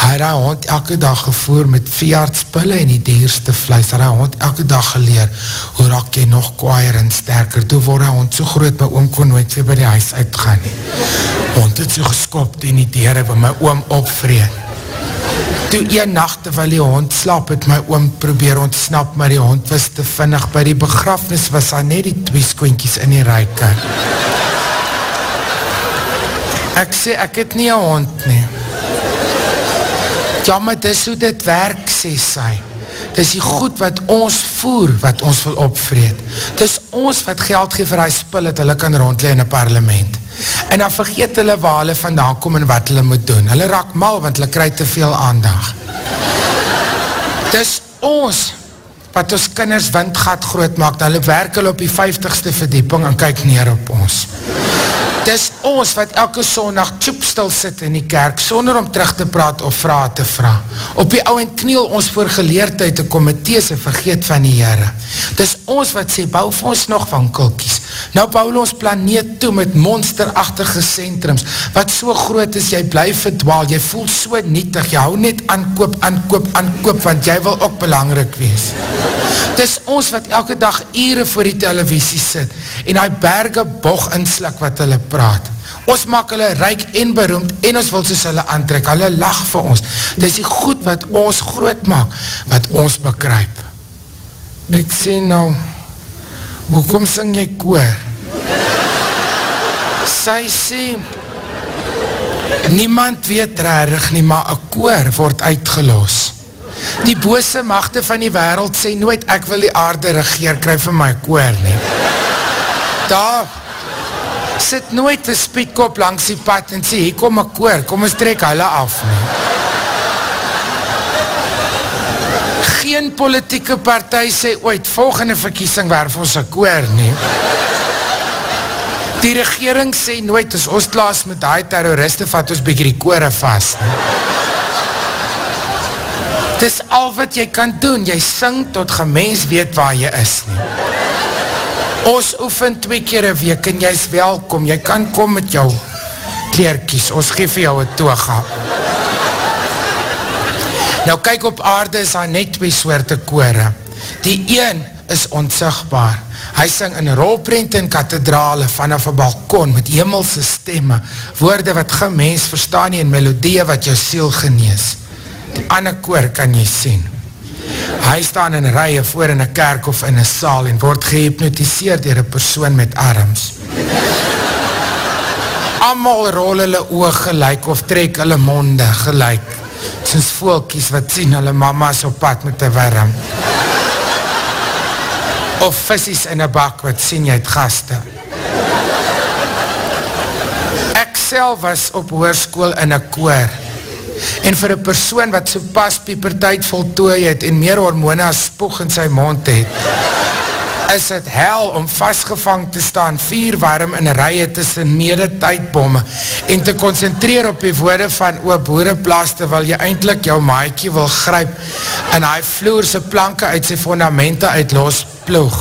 Hy het hy hond elke dag gevoer met veeartspille en die dierste vlees. Hy het hy hond elke dag geleer, hoe raak jy nog kwaaier en sterker. Toe word hy hond so groot, my oom kon nooit weer by die huis uitgaan nie. Hond het so geskopt en die deur het my oom opvreed. Toe een nacht terwyl die hond slaap, het my oom probeer ontsnap, maar die hond was te vinnig. By die begrafnis was daar net die twee skoentjies in die reike. Ek sê, ek het nie een hond nie. Ja, maar dis hoe dit werk, sê sy. Dis die goed wat ons voer, wat ons wil opvreed. Dis ons wat geld geef vir die spul, dat hulle kan rondlee in een parlement. En dan vergeet hulle waar hulle vandaan kom en wat hulle moet doen. Hulle raak mal, want hulle krijg te veel aandag. Dis ons, wat ons kinders windgat groot maak, dan hulle werk hulle op die 50ste verdieping en kyk neer op ons. Dis ons wat elke sondag tjoepstil sit in die kerk, sonder om terug te praat of vraag te vraag. Op die ouwe kniel ons voor geleerdheid te komitee se vergeet van die Heere. Dis ons wat sê, bou vir ons nog wankelkies. Nou bou ons planeet toe met monsterachtige centrums, wat so groot is, jy blijf verdwaal, jy voel so nietig, jy hou net aankoop, aankoop, aankoop, want jy wil ook belangrijk wees. Dis ons wat elke dag ure voor die televisie sit, en die berge boch inslik wat hulle praat. Ons maak hulle rijk en beroemd en ons wil soos hulle aantrek. Hulle lach vir ons. Dit is die goed wat ons groot maak, wat ons bekryp. Ek sê nou, hoekom sing jy koor? Sy sê, niemand weet rarig nie, maar een koor word uitgelos. Die bose machte van die wereld sê nooit, ek wil die aarde regeer, kry vir my koor nie. Daar, sit nooit een speedkop langs die pad en sê, hier kom een koor, kom ons trek hulle af nie. Geen politieke partij sê ooit, volgende verkiesing werf ons een koor nie. Die regering sê nooit, as ons klaas met die terroriste vat ons bykie die koore vast nie. Dis al wat jy kan doen, jy sing tot gemens weet waar jy is nie. Ons oefen twee keer een week en jy is welkom, jy kan kom met jou kleerkies, ons geef jou een toga. Nou kyk op aarde is daar net twee soorte kore. Die een is ontzigbaar. Hy sing in rolprent en kathedrale vanaf een balkon met hemelse stemme, woorde wat geen mens verstaan nie en melodie wat jou siel genees. Die ander koor kan jy sien. Hy staan in rye voor in een kerk of in een saal en word gehypnotiseerd dier een persoon met arms. Amal rol hulle oog gelijk of trek hulle monde gelijk. Soos voelkies wat sien hulle mama's op pad met een warm. Of visies in een bak wat sien jy het gaste. Ek self was op hoerskoel in een koor en vir een persoon wat so pas piepertijd voltooi het en meer hormone as spoeg in sy mond het, is het hel om vastgevang te staan vier warm in rye tussen mede tydbomme en te concentreer op die woorde van oop boereplaas terwyl jy eindelijk jou maaikie wil gryp en hy vloerse planke uit sy fundamente uit los ploeg.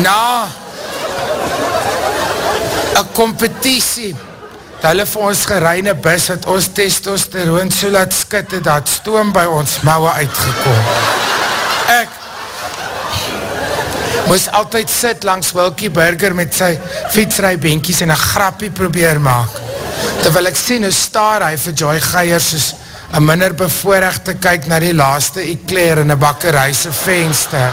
Na een competitie dat hulle vir ons gereine bus wat ons testosteroon so laat skitte dat stoom by ons mouwe uitgekom. Ek moes altyd sit langs Wilkie Burger met sy fietsrijbenkies en een grappie probeer maak. Terwyl ek sien hoe staar hy vir Joy Geier soos een minder bevoorrecht te kyk na die laaste ekleer in een bakkerijse venster.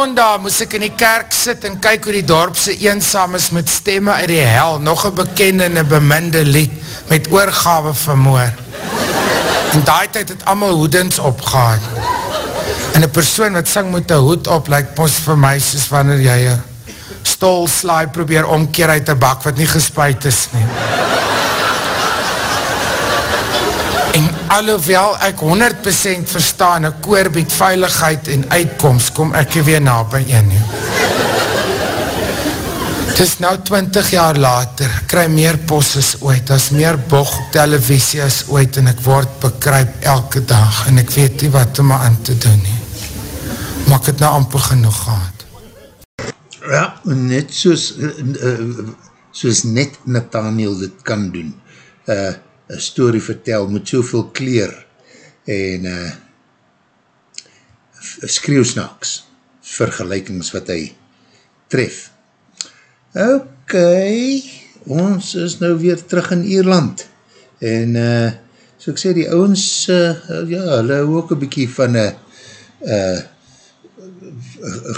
Sondag moes ek in die kerk sit en kyk hoe die dorpse eensaam is met stemme uit die hel, nog een bekende en een beminde lied met oorgave vermoor. En daai tyd het allemaal hoedens opgehaad. En een persoon wat sing met een hoed op, lyk pos vir my soos wanneer jy een stol slaai probeer omkeer uit een bak wat nie gespuit is nie. En alhoewel ek 100% verstaan, een koor bied veiligheid en uitkomst, kom ek hier weer na by een nie. Het is nou 20 jaar later, ek kry meer pos as ooit, as meer bog op televisie as ooit, en ek word bekryp elke dag, en ek weet nie wat om aan te doen nie. Maar ek het nou amper genoeg gehad.
Ja, net soos, uh, soos net Nathaniel dit kan doen, uh, een story vertel met soveel kleer en uh, skreeuwsnaks vergelijkings wat hy tref. Ok, ons is nou weer terug in Ierland en uh, so ek sê die ouwens, uh, ja, hulle ook een bykie van een uh,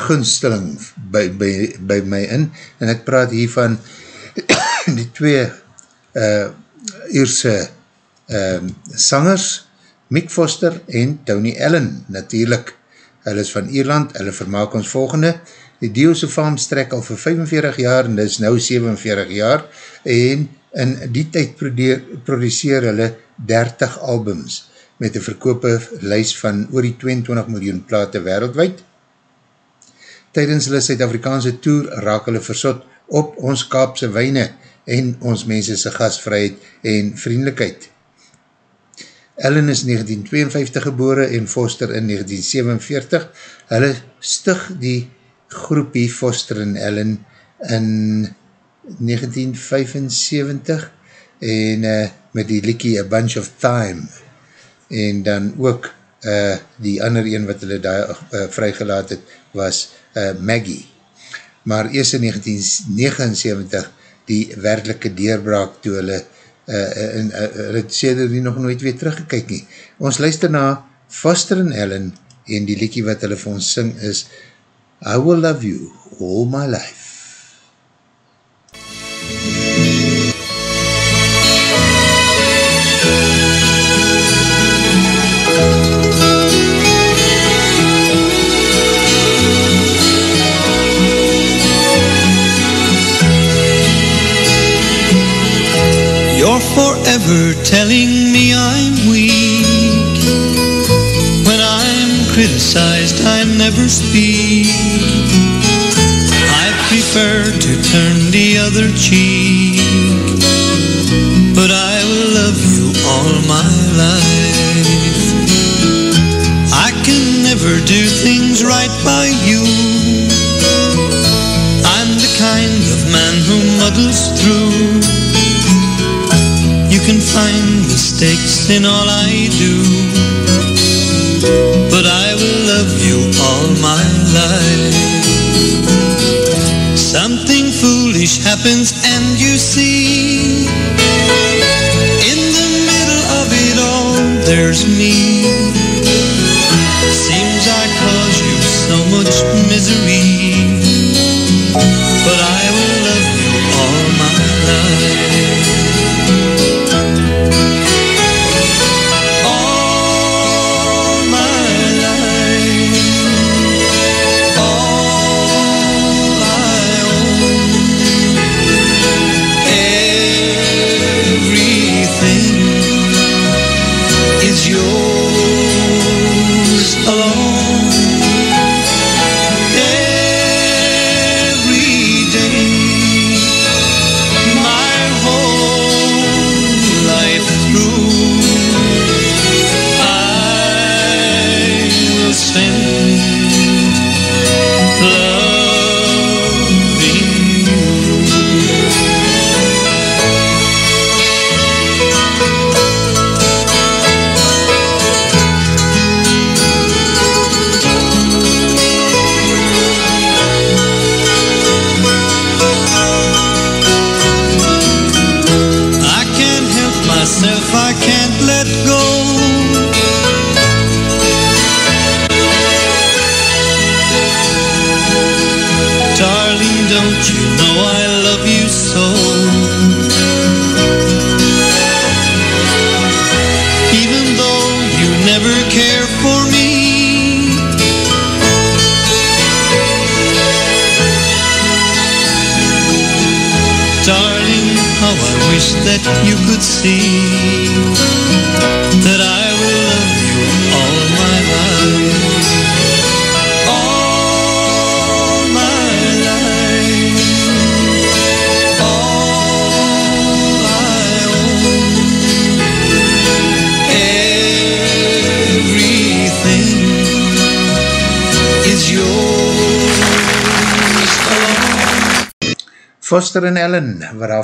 gunsteling by, by, by my in en ek praat hier van die twee uh, Ierse um, sangers, Mick Foster en Tony Allen, natuurlijk. Hulle is van Ierland, hulle vermaak ons volgende. Die Dio'se farm strek al vir 45 jaar en dit is nou 47 jaar en in die tyd produceer hulle 30 albums met een verkope lys van oor die 22 miljoen plate wereldwijd. Tijdens hulle Suid-Afrikaanse tour raak hulle versot op ons Kaapse wijne en ons mensese gastvrijheid en vriendelijkheid. Ellen is 1952 gebore en Foster in 1947. Hulle stig die groepie Foster en Ellen in 1975 en uh, met die liekie A Bunch of Time en dan ook uh, die ander een wat hulle daar uh, vrygelaat het was uh, Maggie. Maar eers in 1979 die werkelike deurbraak toe hulle uh, en uh, hulle sê dat die nog nooit weer teruggekyk nie. Ons luister na Foster en Ellen en die liekie wat hulle vir ons sing is I will love you all my life.
Forever telling me I'm weak. When I'm criticized, I never speak. I prefer to turn the other cheek. But I will love you all my life. I can never do things right by you. I'm the kind of man who muddles through. Find mistakes in all I do. But I will love you all my life. Something foolish happens and you see. In the middle of it all, there's me. Seems I cause you so much misery. But I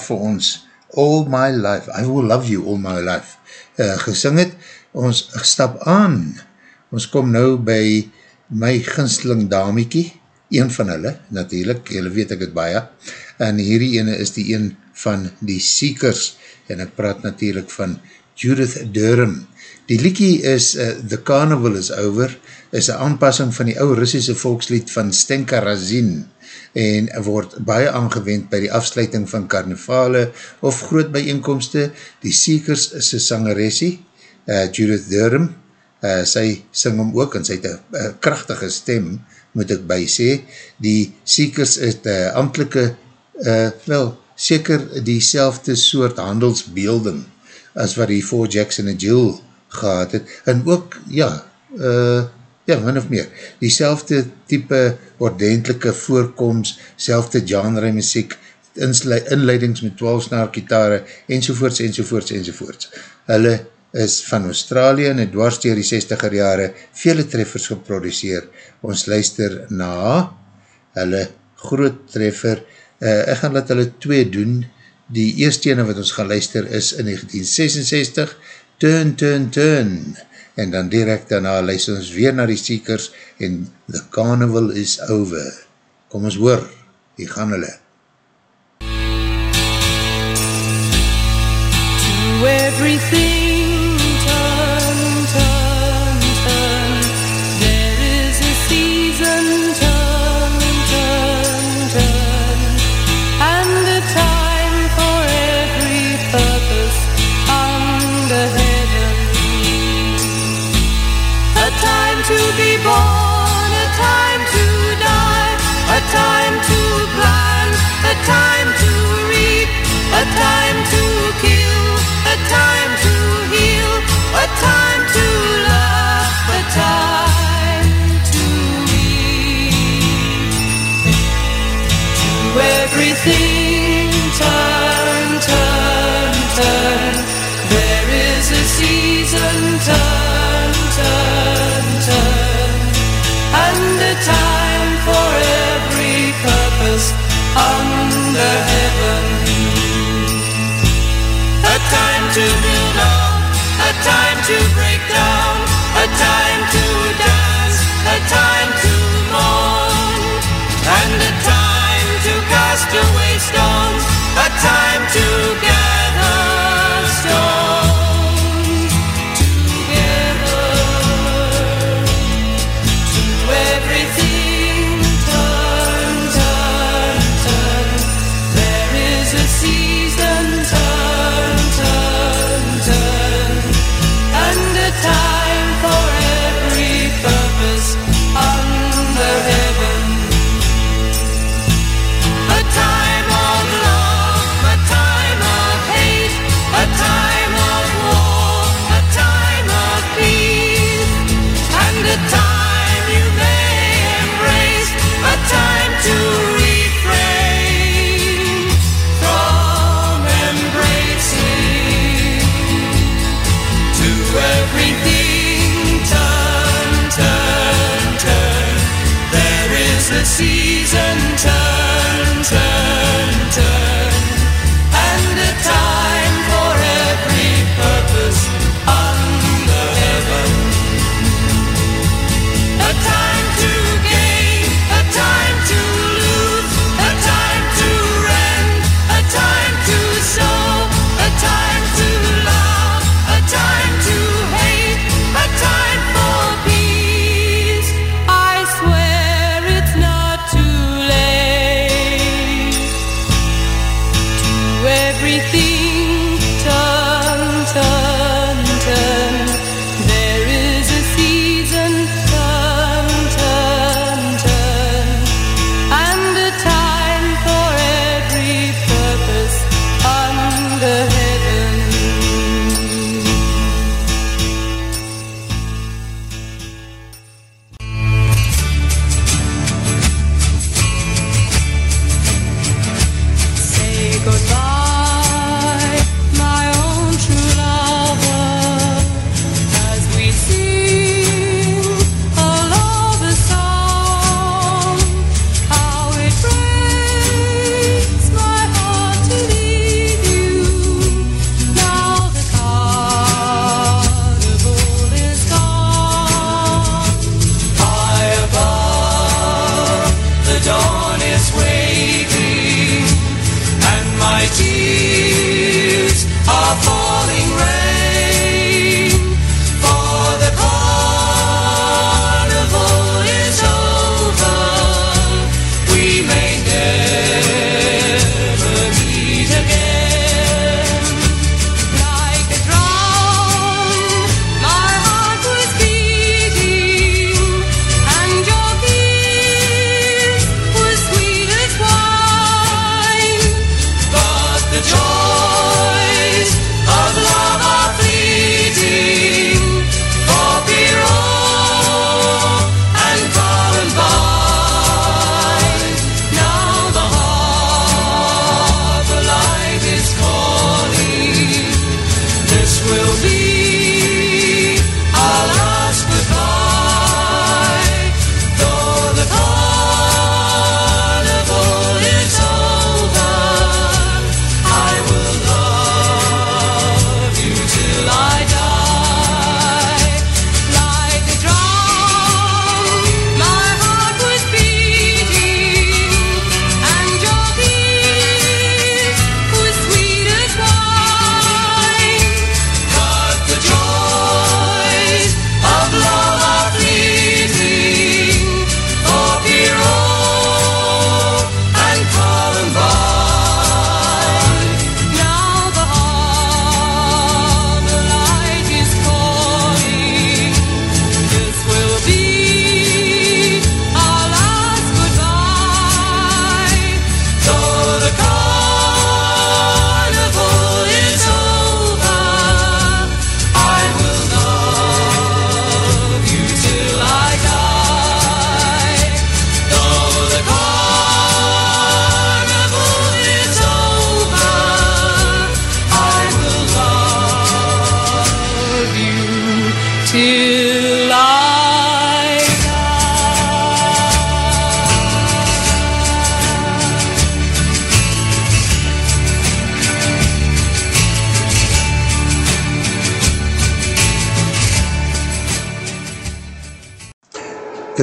vir ons All My Life, I Will Love You All My Life, uh, gesing het, ons stap aan, ons kom nou by my ginsteling damiekie, een van hulle, natuurlijk, julle weet ek het baie, en hierdie ene is die een van die Seekers, en ek praat natuurlijk van Judith Durham. Die liekie is uh, The Carnival is Over, is een aanpassing van die ou Russische volkslied van Stenka Razin, en word baie aangewend by die afsluiting van karnevale of groot bijeenkomste. Die Seekers is een sangeressie, uh, Judith Durham, uh, sy sing hom ook en sy het een krachtige stem, moet ek by sê. Die Seekers is die amtelike, uh, wel, seker die selfde soort handelsbeelding as wat die Four Jackson en Jill gehad het, en ook, ja, uh, ja, min of meer, die selfde type ordentelike voorkomst, selfde genre muziek, inleidings met 12 snaar kitare, enzovoorts, enzovoorts, enzovoorts. Hulle is van Australië en het dwars dier die 60er jare vele treffers geproduceer. Ons luister na hulle groot treffer, uh, ek gaan laat hulle twee doen, die eerste ene wat ons gaan luister is in 1966, Turn, Turn, Turn, en dan direct daarna luister ons weer na die Seekers en The Carnival is Over. Kom ons hoor, hier gaan hulle.
To everything a time to kill, a time to heal, a time to love, a time to. To everything turn, turn, turn. There is a season turn, turn, turn. And a time for every purpose time to break down, a time to dance, a time to mourn, and a time to cast away stones, a time to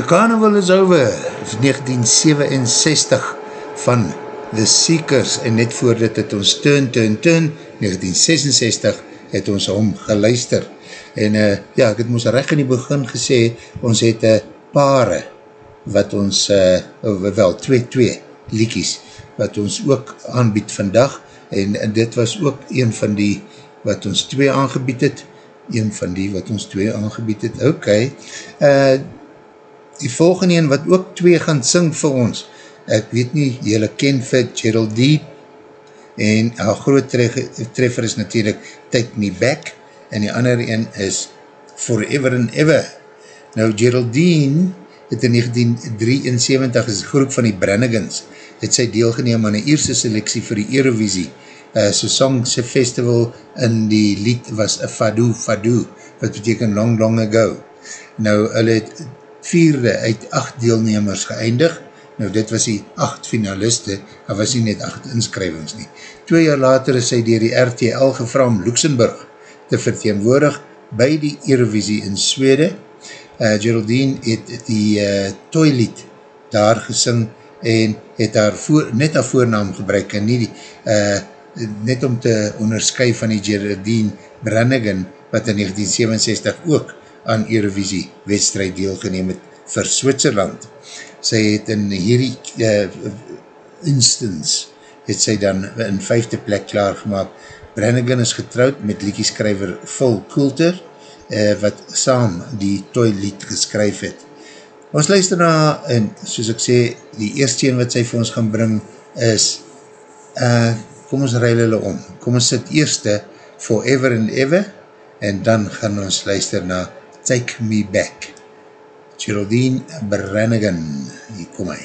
Carnival is
over,
1967 van The Seekers en net voor dit het ons Turn, Turn, Turn, 1966 het ons om geluister. En uh, ja, ek het ons recht in die begin gesê, ons het uh, pare wat ons, uh, wel, twee, twee liekies, wat ons ook aanbied vandag, en, en dit was ook een van die wat ons twee aangebied het, een van die wat ons twee aangebied het, ok, uh, die volgende een wat ook twee gaan sing vir ons, ek weet nie, jylle ken vir Geraldine, en haar groot treffer is natuurlijk Take Me Back, en die ander een is Forever and Ever. Nou Geraldine het in 1973 is groep van die Brannigans, het sy deelgeneem aan die eerste selectie vir die Eurovisie, uh, so songse festival in die lied was a Fado Fado, wat beteken long long ago. Nou hulle het vierde uit acht deelnemers geëindig, nou dit was die acht finaliste, daar was nie net acht inskrywings nie. Twee jaar later is sy dier die RTL gevra om Luxemburg te verteenwoordig by die Eurovisie in Swede. Uh, Geraldine het die uh, toilied daar gesing en het haar voor, net haar voornaam gebruik en nie die, uh, net om te onderskui van die Geraldine Brannigan wat in 1967 ook aan Eurovisie wedstrijd deelgeneem het vir Switserland. Sy het in hierdie uh, instance het sy dan in vijfde plek klaargemaak. Brannigan is getrouwd met liedjeskrijver Phil Coulter, uh, wat saam die toilied geskryf het. Ons luister na, en soos ek sê, die eerste een wat sy vir ons gaan bring is, uh, kom ons ruil hulle om. Kom ons sit eerste Forever and Ever, en dan gaan ons luister na Take Me Back. Geraldine Brannigan, hier kom hy.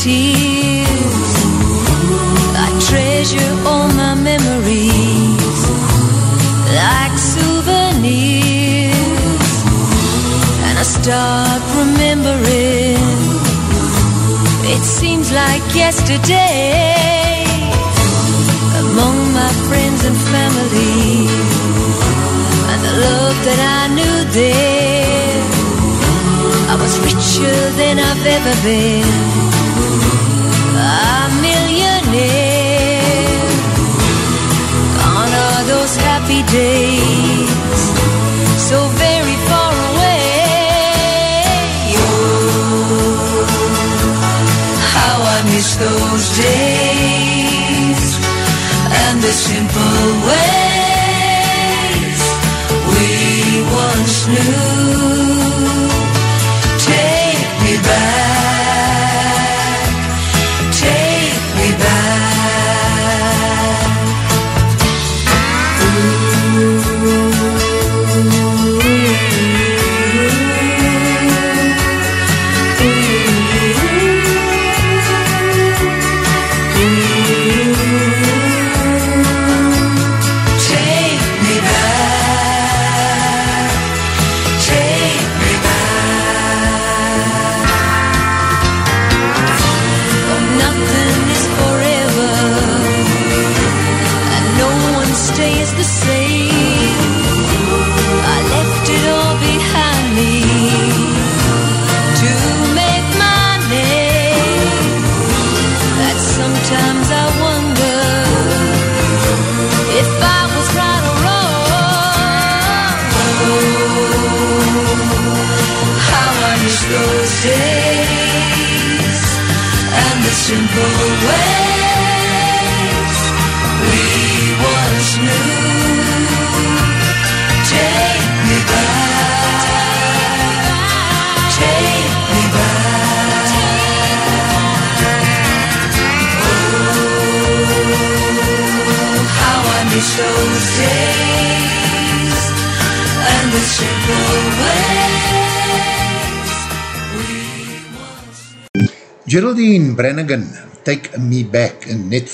tears. I treasure all my memories like souvenirs. And I start remembering. It seems like yesterday. Among my friends and family. And the love that I knew there. I was richer than I've ever been.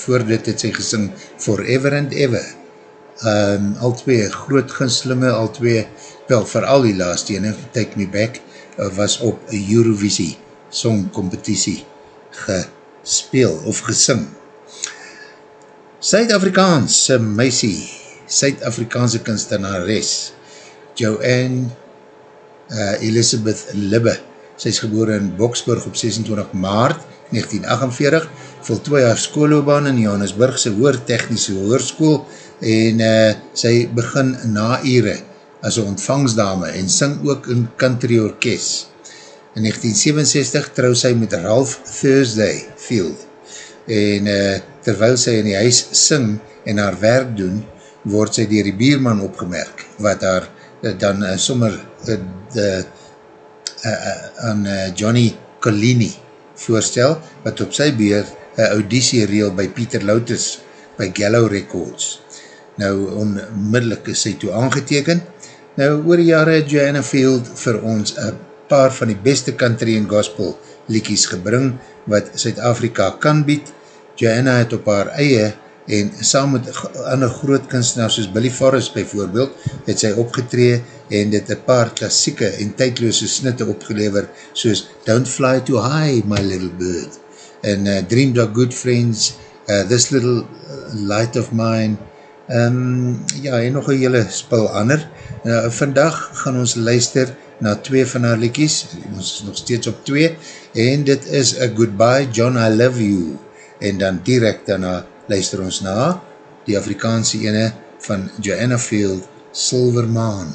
Voor dit het sy gesing Forever and Ever. Um, al twee groot ginslinge, al twee, wel, vooral die laatste ene, Take Me Back, uh, was op Eurovisie songcompetitie gespeel of gesing. Suid-Afrikaanse meisie, Suid-Afrikaanse kunstenares, Joanne uh, Elizabeth Libbe, sy is geboren in Boksburg op 26 maart 1948, voltooi haar skoolloobaan in Johannesburg, sy hoor technische hoorskoel, en uh, sy begin na ere as een ontvangsdame en sing ook in country orkest. In 1967 trouw sy met Ralph Thursday Field en uh, terwyl sy in die huis sing en haar werk doen, word sy dier die bierman opgemerk, wat haar uh, dan uh, sommer uh, de, uh, uh, aan uh, Johnny Collini voorstel, wat op sy beurt een auditie reel by Pieter Lotus by Gallo Records. Nou, onmiddellik is sy toe aangeteken. Nou, oor die jare het Joanna Field vir ons een paar van die beste country en gospel liekies gebring, wat Suid-Afrika kan bied. Joanna het op haar eie en saam met ander groot kunstenaars soos Billy Forrest bijvoorbeeld, het sy opgetree en dit een paar klassieke en tydloose snitte opgelever soos Don't Fly Too High, My Little Bird en uh, Dreamed of Good Friends, uh, This Little Light of Mine, um, ja, en nog een hele spul ander. Uh, vandag gaan ons luister na twee van haar liekies, ons is nog steeds op twee, en dit is A Goodbye John I Love You, en dan direct daarna luister ons na die Afrikaanse ene van Joanna Field, Silver Maan.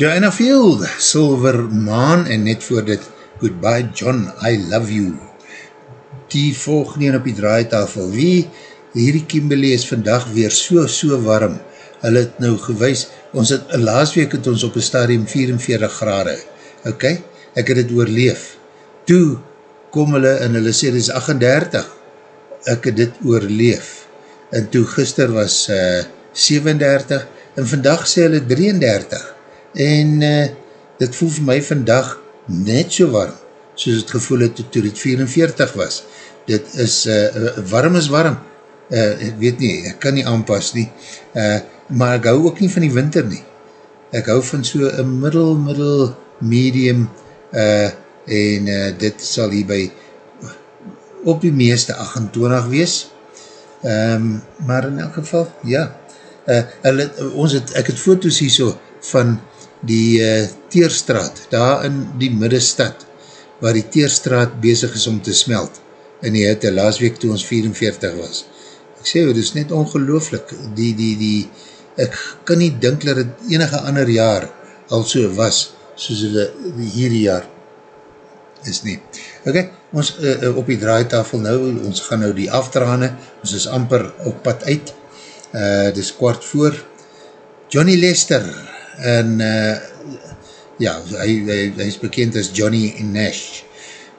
Joanna Field, Silver Maan en net voor dit Goodbye John, I Love You. Die volgende een op die draaitafel. Wie? Hierdie Kimberley is vandag weer so, so warm. Hulle het nou gewys, ons het, laas week het ons op een stadium 44 grade. Ok, ek het het oorleef. Toe kom hulle en hulle sê dit is 38. Ek het dit oorleef. En toe gister was uh, 37 en vandag sê hulle 33 en uh, dit voel vir my vandag net so warm, soos het gevoel het toe dit 44 was. Dit is, uh, warm is warm, uh, ek weet nie, ek kan nie aanpas nie, uh, maar ek hou ook nie van die winter nie. Ek hou van so een middel, middel, medium, uh, en uh, dit sal hierby op die meeste 28 wees, um, maar in elk geval, ja, uh, hulle, ons het, ek het foto's hier so van die uh, Teerstraat, daar in die middestad, waar die Teerstraat bezig is om te smelt, in die hitte, laas week toe ons 44 was. Ek sê, dit is net ongelooflik, die, die, die, ek kan nie dink dat het enige ander jaar al so was, soos hulle hierdie jaar is nie. Ok, ons uh, op die draaitafel nou, ons gaan nou die afdraane, ons is amper op pad uit, uh, dit is kwart voor, Johnny Lester, en uh, ja, hy, hy, hy is bekend as Johnny Nash,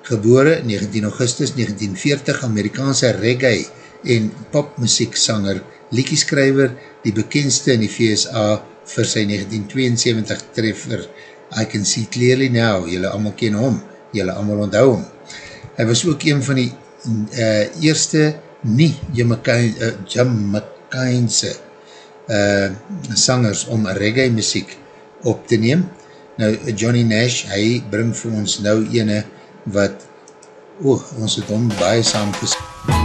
gebore 19 augustus 1940, Amerikaanse reggae en popmuzieksanger, liekieskrijver, die bekendste in die VSA vir sy 1972 treffer I Can See Clearly Now, jylle allemaal ken hom, jylle allemaal onthou hom. Hy was ook een van die uh, eerste nie Jamaicaanse uh, sangers om reggae muziek op te neem. Nou, Johnny Nash, hy bring vir ons nou ene wat, oh, ons het hom baie saam gesê.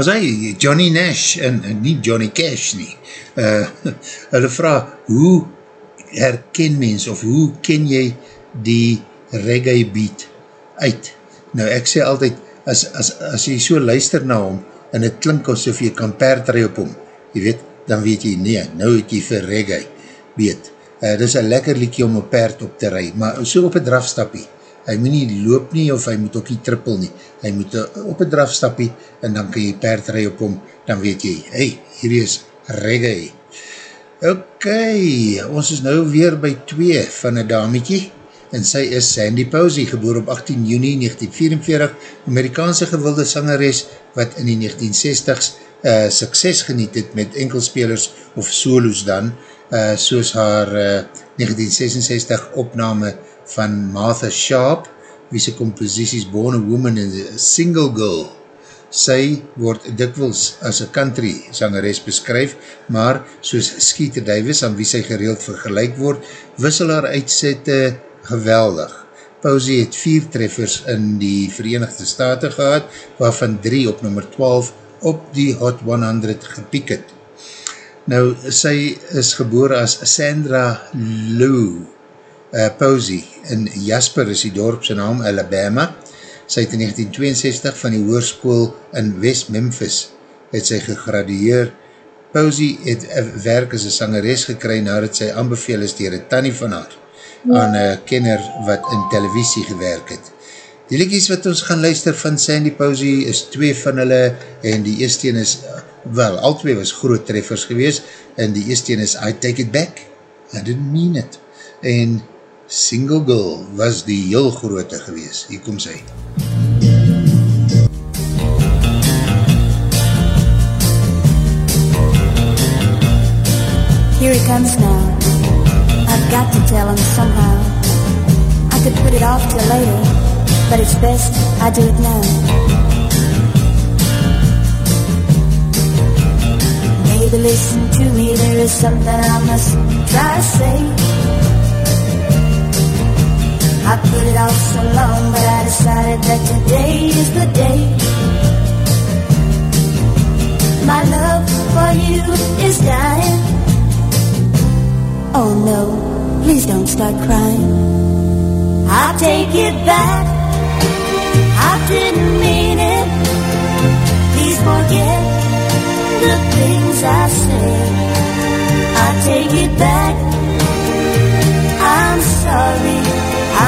As hy, Johnny Nash en, en nie Johnny Cash nie, uh, hulle vraag, hoe herken mens of hoe ken jy die reggae beat uit? Nou ek sê altyd, as, as, as jy so luister na hom, en het klink asof jy kan perdrij op hom, jy weet, dan weet jy, nee, nou het jy vir reggae, weet, uh, dit is een lekker liekie om een perd op te rij, maar so op een drafstappie, hy moet nie loop nie, of hy moet ook nie trippel nie, hy moet uh, op een drafstappie, en dan kan jy perdrij op hom, dan weet jy, hey, hier is reggae. Ok, ons is nou weer by twee van een dametje, en sy is Sandy Posey, geboor op 18 juni 1944, Amerikaanse gewilde sangeres, wat in die 1960s uh, sukses geniet het met enkelspelers of solos dan, uh, soos haar uh, 1966 opname van Martha Sharp, wie sy composities Born a Woman and a Single Girl. Sy word dikwels as een country sangeres beskryf, maar soos Skeeter Davis, aan wie sy gereeld vergelijk word, wissel haar uitsette geweldig. Pauzie het vier treffers in die Verenigde Staten gehad, waarvan drie op nummer 12 op die Hot 100 gepiek het. Nou, sy is geboor as Sandra Lou uh, Pauzie in Jasper is die dorp sy naam Alabama. Sy het in 1962 van die hoerskoel in West Memphis het sy gegradueer. Pauzie het werk as een sangeres gekry nadat sy aanbeveel is dier een tannie van haar aan een kenner wat in televisie gewerk het. Die liedjies wat ons gaan luister van Sandy Posey is twee van hulle en die eerste is, wel, al twee was groot treffers gewees en die eerste is I Take It Back, I Didn't Mean It en Single Girl was die heel grote gewees. Hier kom sy.
Here he comes now. I've got to tell him somehow. I could put it off till later, but it's best I do it now. Baby, listen to me, there is something I must try to say. I put it off so long, but I decided that today is the day. My love for you is dying. Oh no, please don't start crying. I'll take it back. I didn't mean it. Please forget the things I said. I'll take it back. I'm sorry.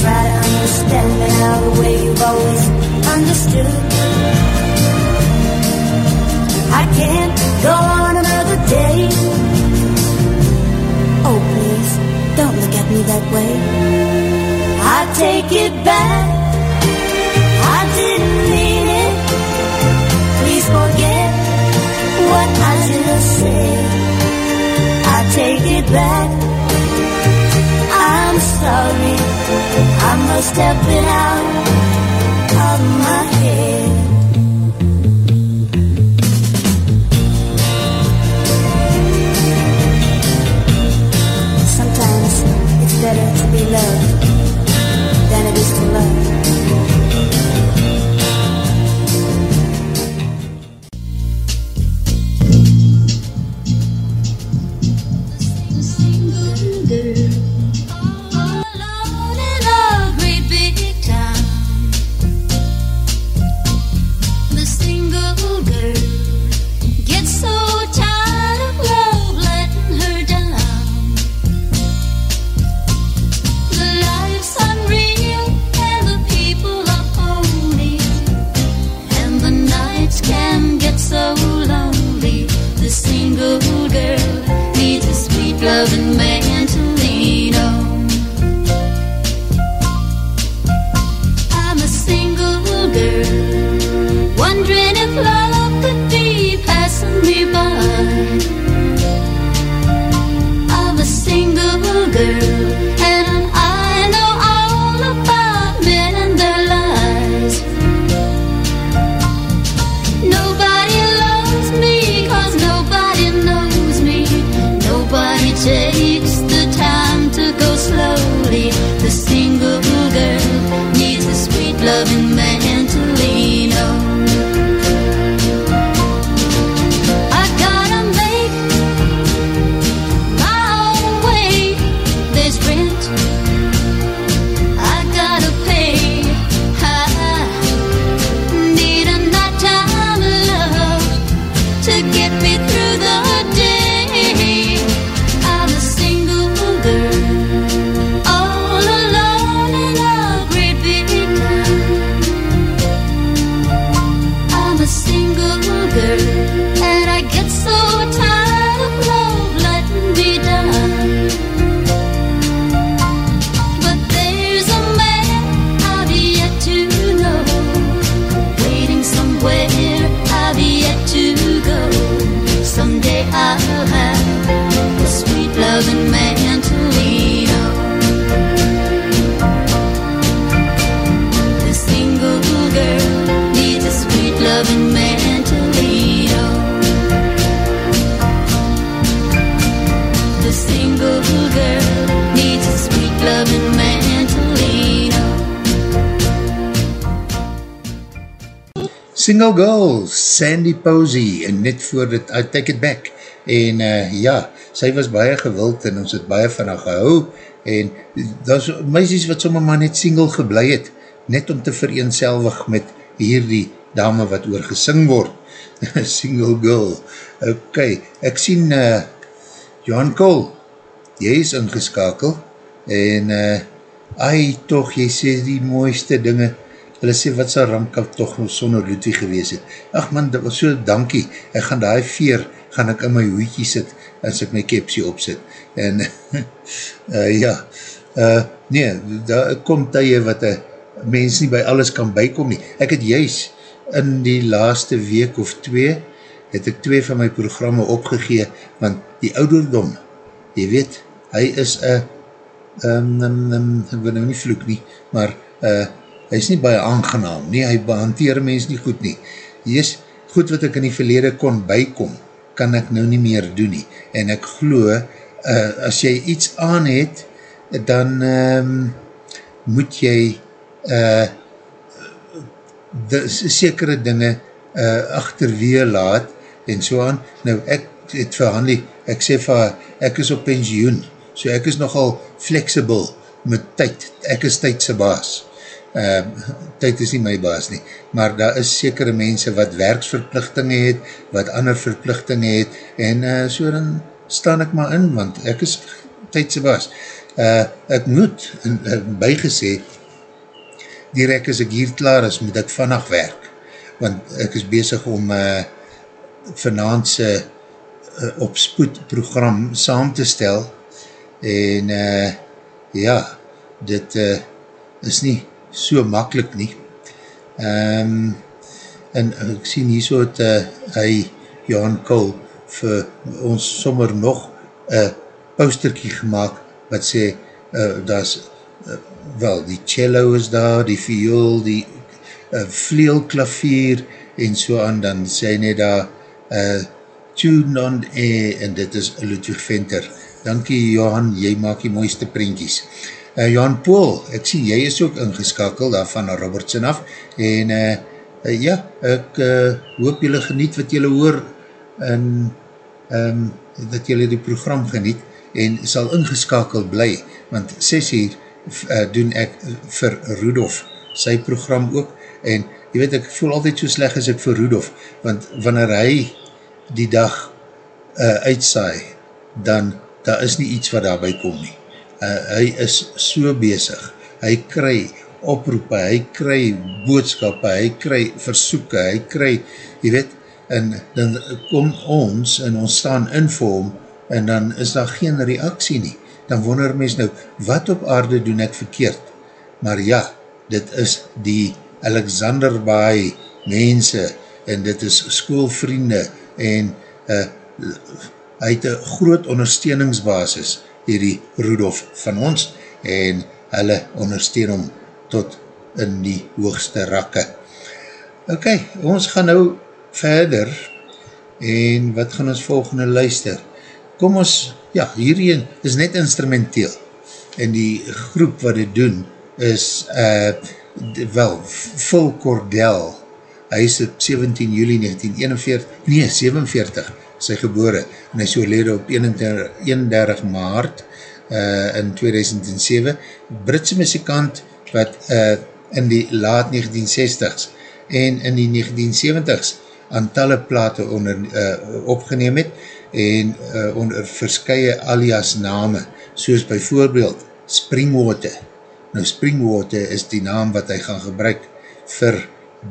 Try to understand me now the way you've always understood. I can't go on another day. Oh, please, don't look at me that way. I take it back. I didn't mean it. Please forget what I just said. I take it back. I'm sorry. I must have been out of my head. Sometimes it's better to be loved than it is to love.
Sandy Posey, en net voor dit, I Take It Back, en uh, ja, sy was baie gewild, en ons het baie van haar gehou, en daar is meisies wat sommer maar net single geblei het, net om te vereenselwig met hierdie dame wat oor gesing word, Single Girl, ok, ek sien uh, Johan Cole, jy is ingeskakel, en uh, ai toch, jy sê die mooiste dinge, hulle sê wat sy ramkap toch sonder Ludwig gewees het. Ach man, dat was so dankie, ek gaan die veer, gaan ek in my hoekie sit, as ek my kepsie opzit. En, uh, ja, uh, nee, daar kom tye wat een mens nie by alles kan bykom nie. Ek het juist in die laaste week of twee, het ek twee van my programme opgegee, want die ouderdom, jy weet, hy is een, um, um, um, ek wil nou nie vloek nie, maar uh, hy is nie baie aangenaam nie, hy behanteer mens nie goed nie. Is goed wat ek in die verlede kon bykom, kan ek nou nie meer doen nie. En ek glo, uh, as jy iets aan het, dan um, moet jy uh, de sekere dinge uh, achterwee laat en so aan. Nou, ek het vir Hanlie, ek sê vir ek is op pensioen, so ek is nogal flexible met tyd, ek is tydse baas uh, tyd is nie my baas nie, maar daar is sekere mense wat werksverplichtinge het, wat ander verplichtinge het, en uh, so dan staan ek maar in, want ek is tydse baas. Uh, ek moet, en, uh, bygesê, direct as ek hier klaar is, moet ek vannacht werk, want ek is bezig om uh, vanavondse uh, op spoed program saam te stel, en uh, ja, dit uh, is nie so makkelijk nie. Um, en ek sien hier so het uh, hy, Johan Kool, vir ons sommer nog een posterkie gemaakt, wat sê, uh, daar is, uh, wel, die cello is daar, die viool, die uh, vleelklavier, en so aan, dan sê net daar, uh, tune on air, en dit is Ludwig Venter. Dankie Johan, jy maak die mooiste prentjies. Uh, Johan Poel, ek sien jy is ook ingeskakel daar van Robertson af en uh, uh, ja, ek uh, hoop jylle geniet wat jylle hoor en um, dat jylle die program geniet en sal ingeskakel bly, want 6 uur uh, doen ek vir Rudolf sy program ook en jy weet ek voel altyd so sleg as ek vir Rudolf, want wanneer hy die dag uh, uitsaai, dan daar is nie iets wat daarby kom nie uh, hy is so bezig, hy kry oproepe, hy kry boodskappe, hy kry versoeke, hy kry, jy weet, en dan kom ons en ons staan in vir hom en dan is daar geen reaksie nie. Dan wonder mens nou, wat op aarde doen ek verkeerd? Maar ja, dit is die Alexander Baai mense en dit is schoolvriende en uh, hy het een groot ondersteuningsbasis hierdie Rudolf van ons en hulle ondersteun om tot in die hoogste rakke. Ok, ons gaan nou verder en wat gaan ons volgende luister? Kom ons, ja, hierdie is net instrumenteel en die groep wat dit doen is uh, wel, Phil Cordell hy is op 17 juli 1941, nee, 47 sy gebore, en hy is oorlede op 31, 31 maart uh, in 2007, Britse muzikant wat uh, in die laat 1960s en in die 1970s aantalle plate onder, uh, opgeneem het en uh, onder verskye alias name, soos by voorbeeld Springwater. Nou Springwater is die naam wat hy gaan gebruik vir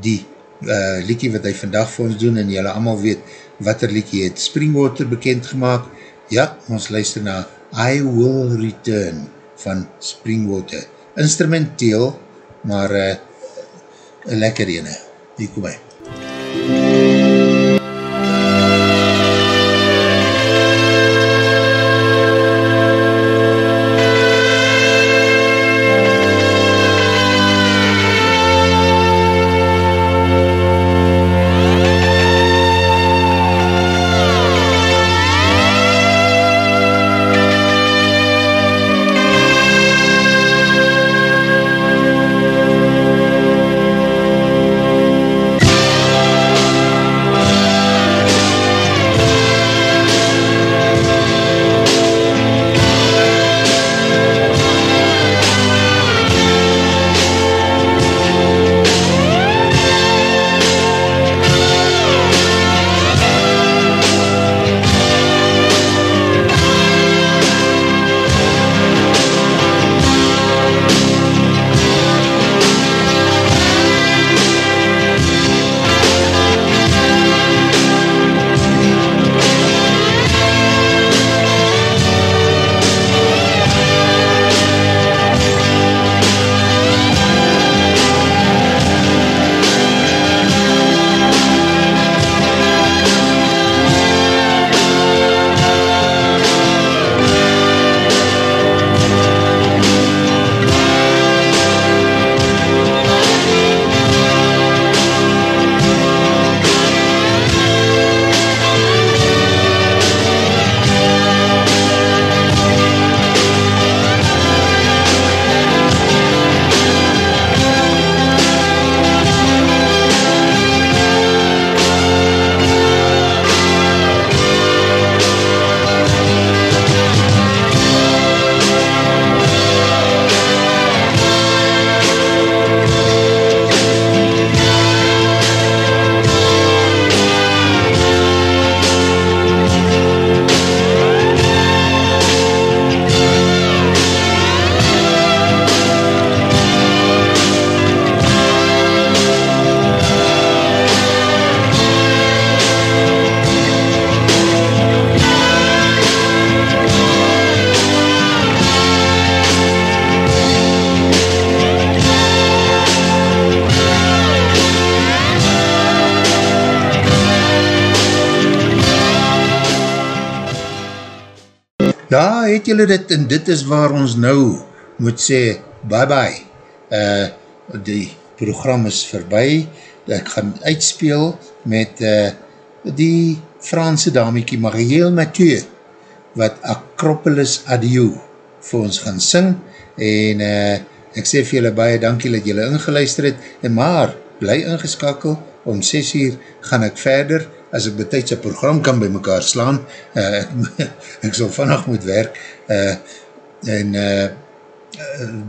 die uh, liekie wat hy vandag vir ons doen en jylle allemaal weet wat er liekie het Springwater bekend gemaakt. Ja, ons luister na I Will Return van Springwater. Instrumenteel, maar uh, een lekker ene. Hier kom hy.
I
Julle dit, en dit is waar ons nou moet sê, bye bye. Uh, die program is verby, ek gaan uitspeel met uh, die Franse damiekie Marielle Mathieu, wat Acropolis Adieu vir ons gaan sing, en uh, ek sê vir julle baie dankie dat julle ingeluister het, en maar, bly ingeskakel, om 6 uur gaan ek verder, as ek betijds een program kan by mekaar slaan, uh, ek sal vannacht moet werk, uh, en uh,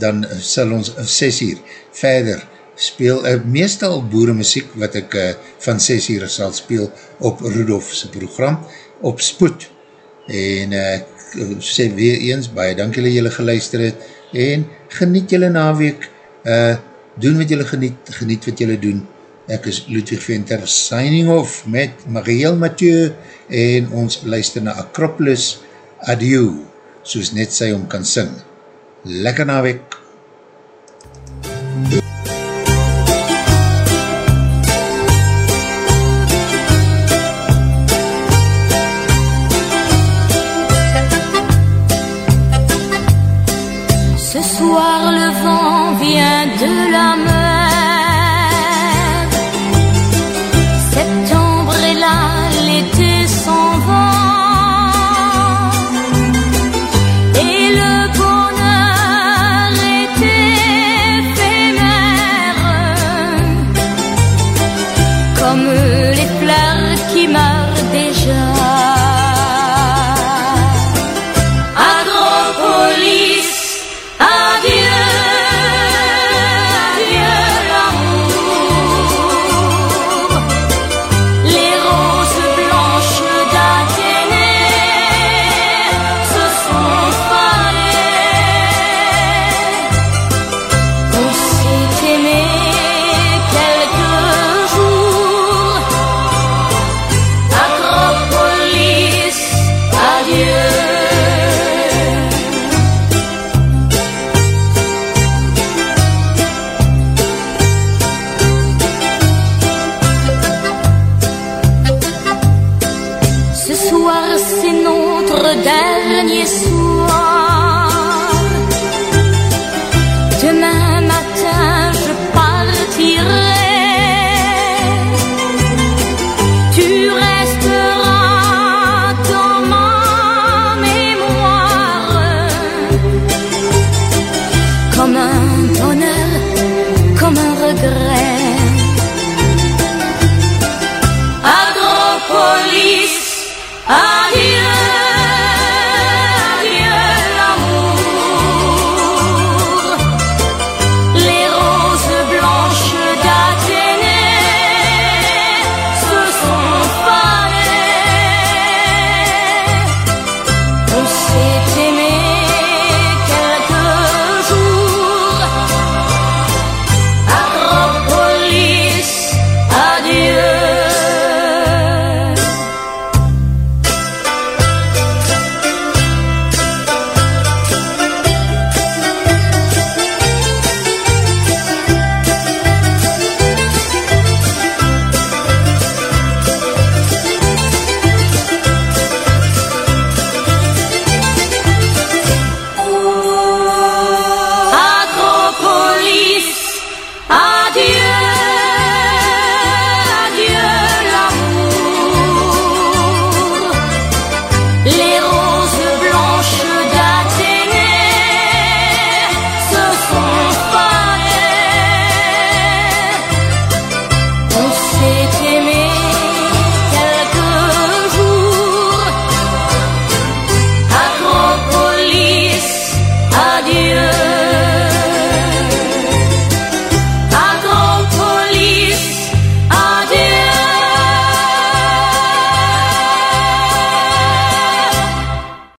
dan sal ons 6 uur verder speel, uh, meestal boere muziek wat ek uh, van 6 uur sal speel op Rudolfse program, op spoed, en uh, sê weer eens, baie dank julle julle geluister het, en geniet julle naweek, uh, doen wat julle geniet, geniet wat julle doen, ek is Ludwig Venter, signing off met Marielle Mathieu, en ons luister na Acropolis Adieu, soos net sy om kan sing. Lekker naweek!
Ce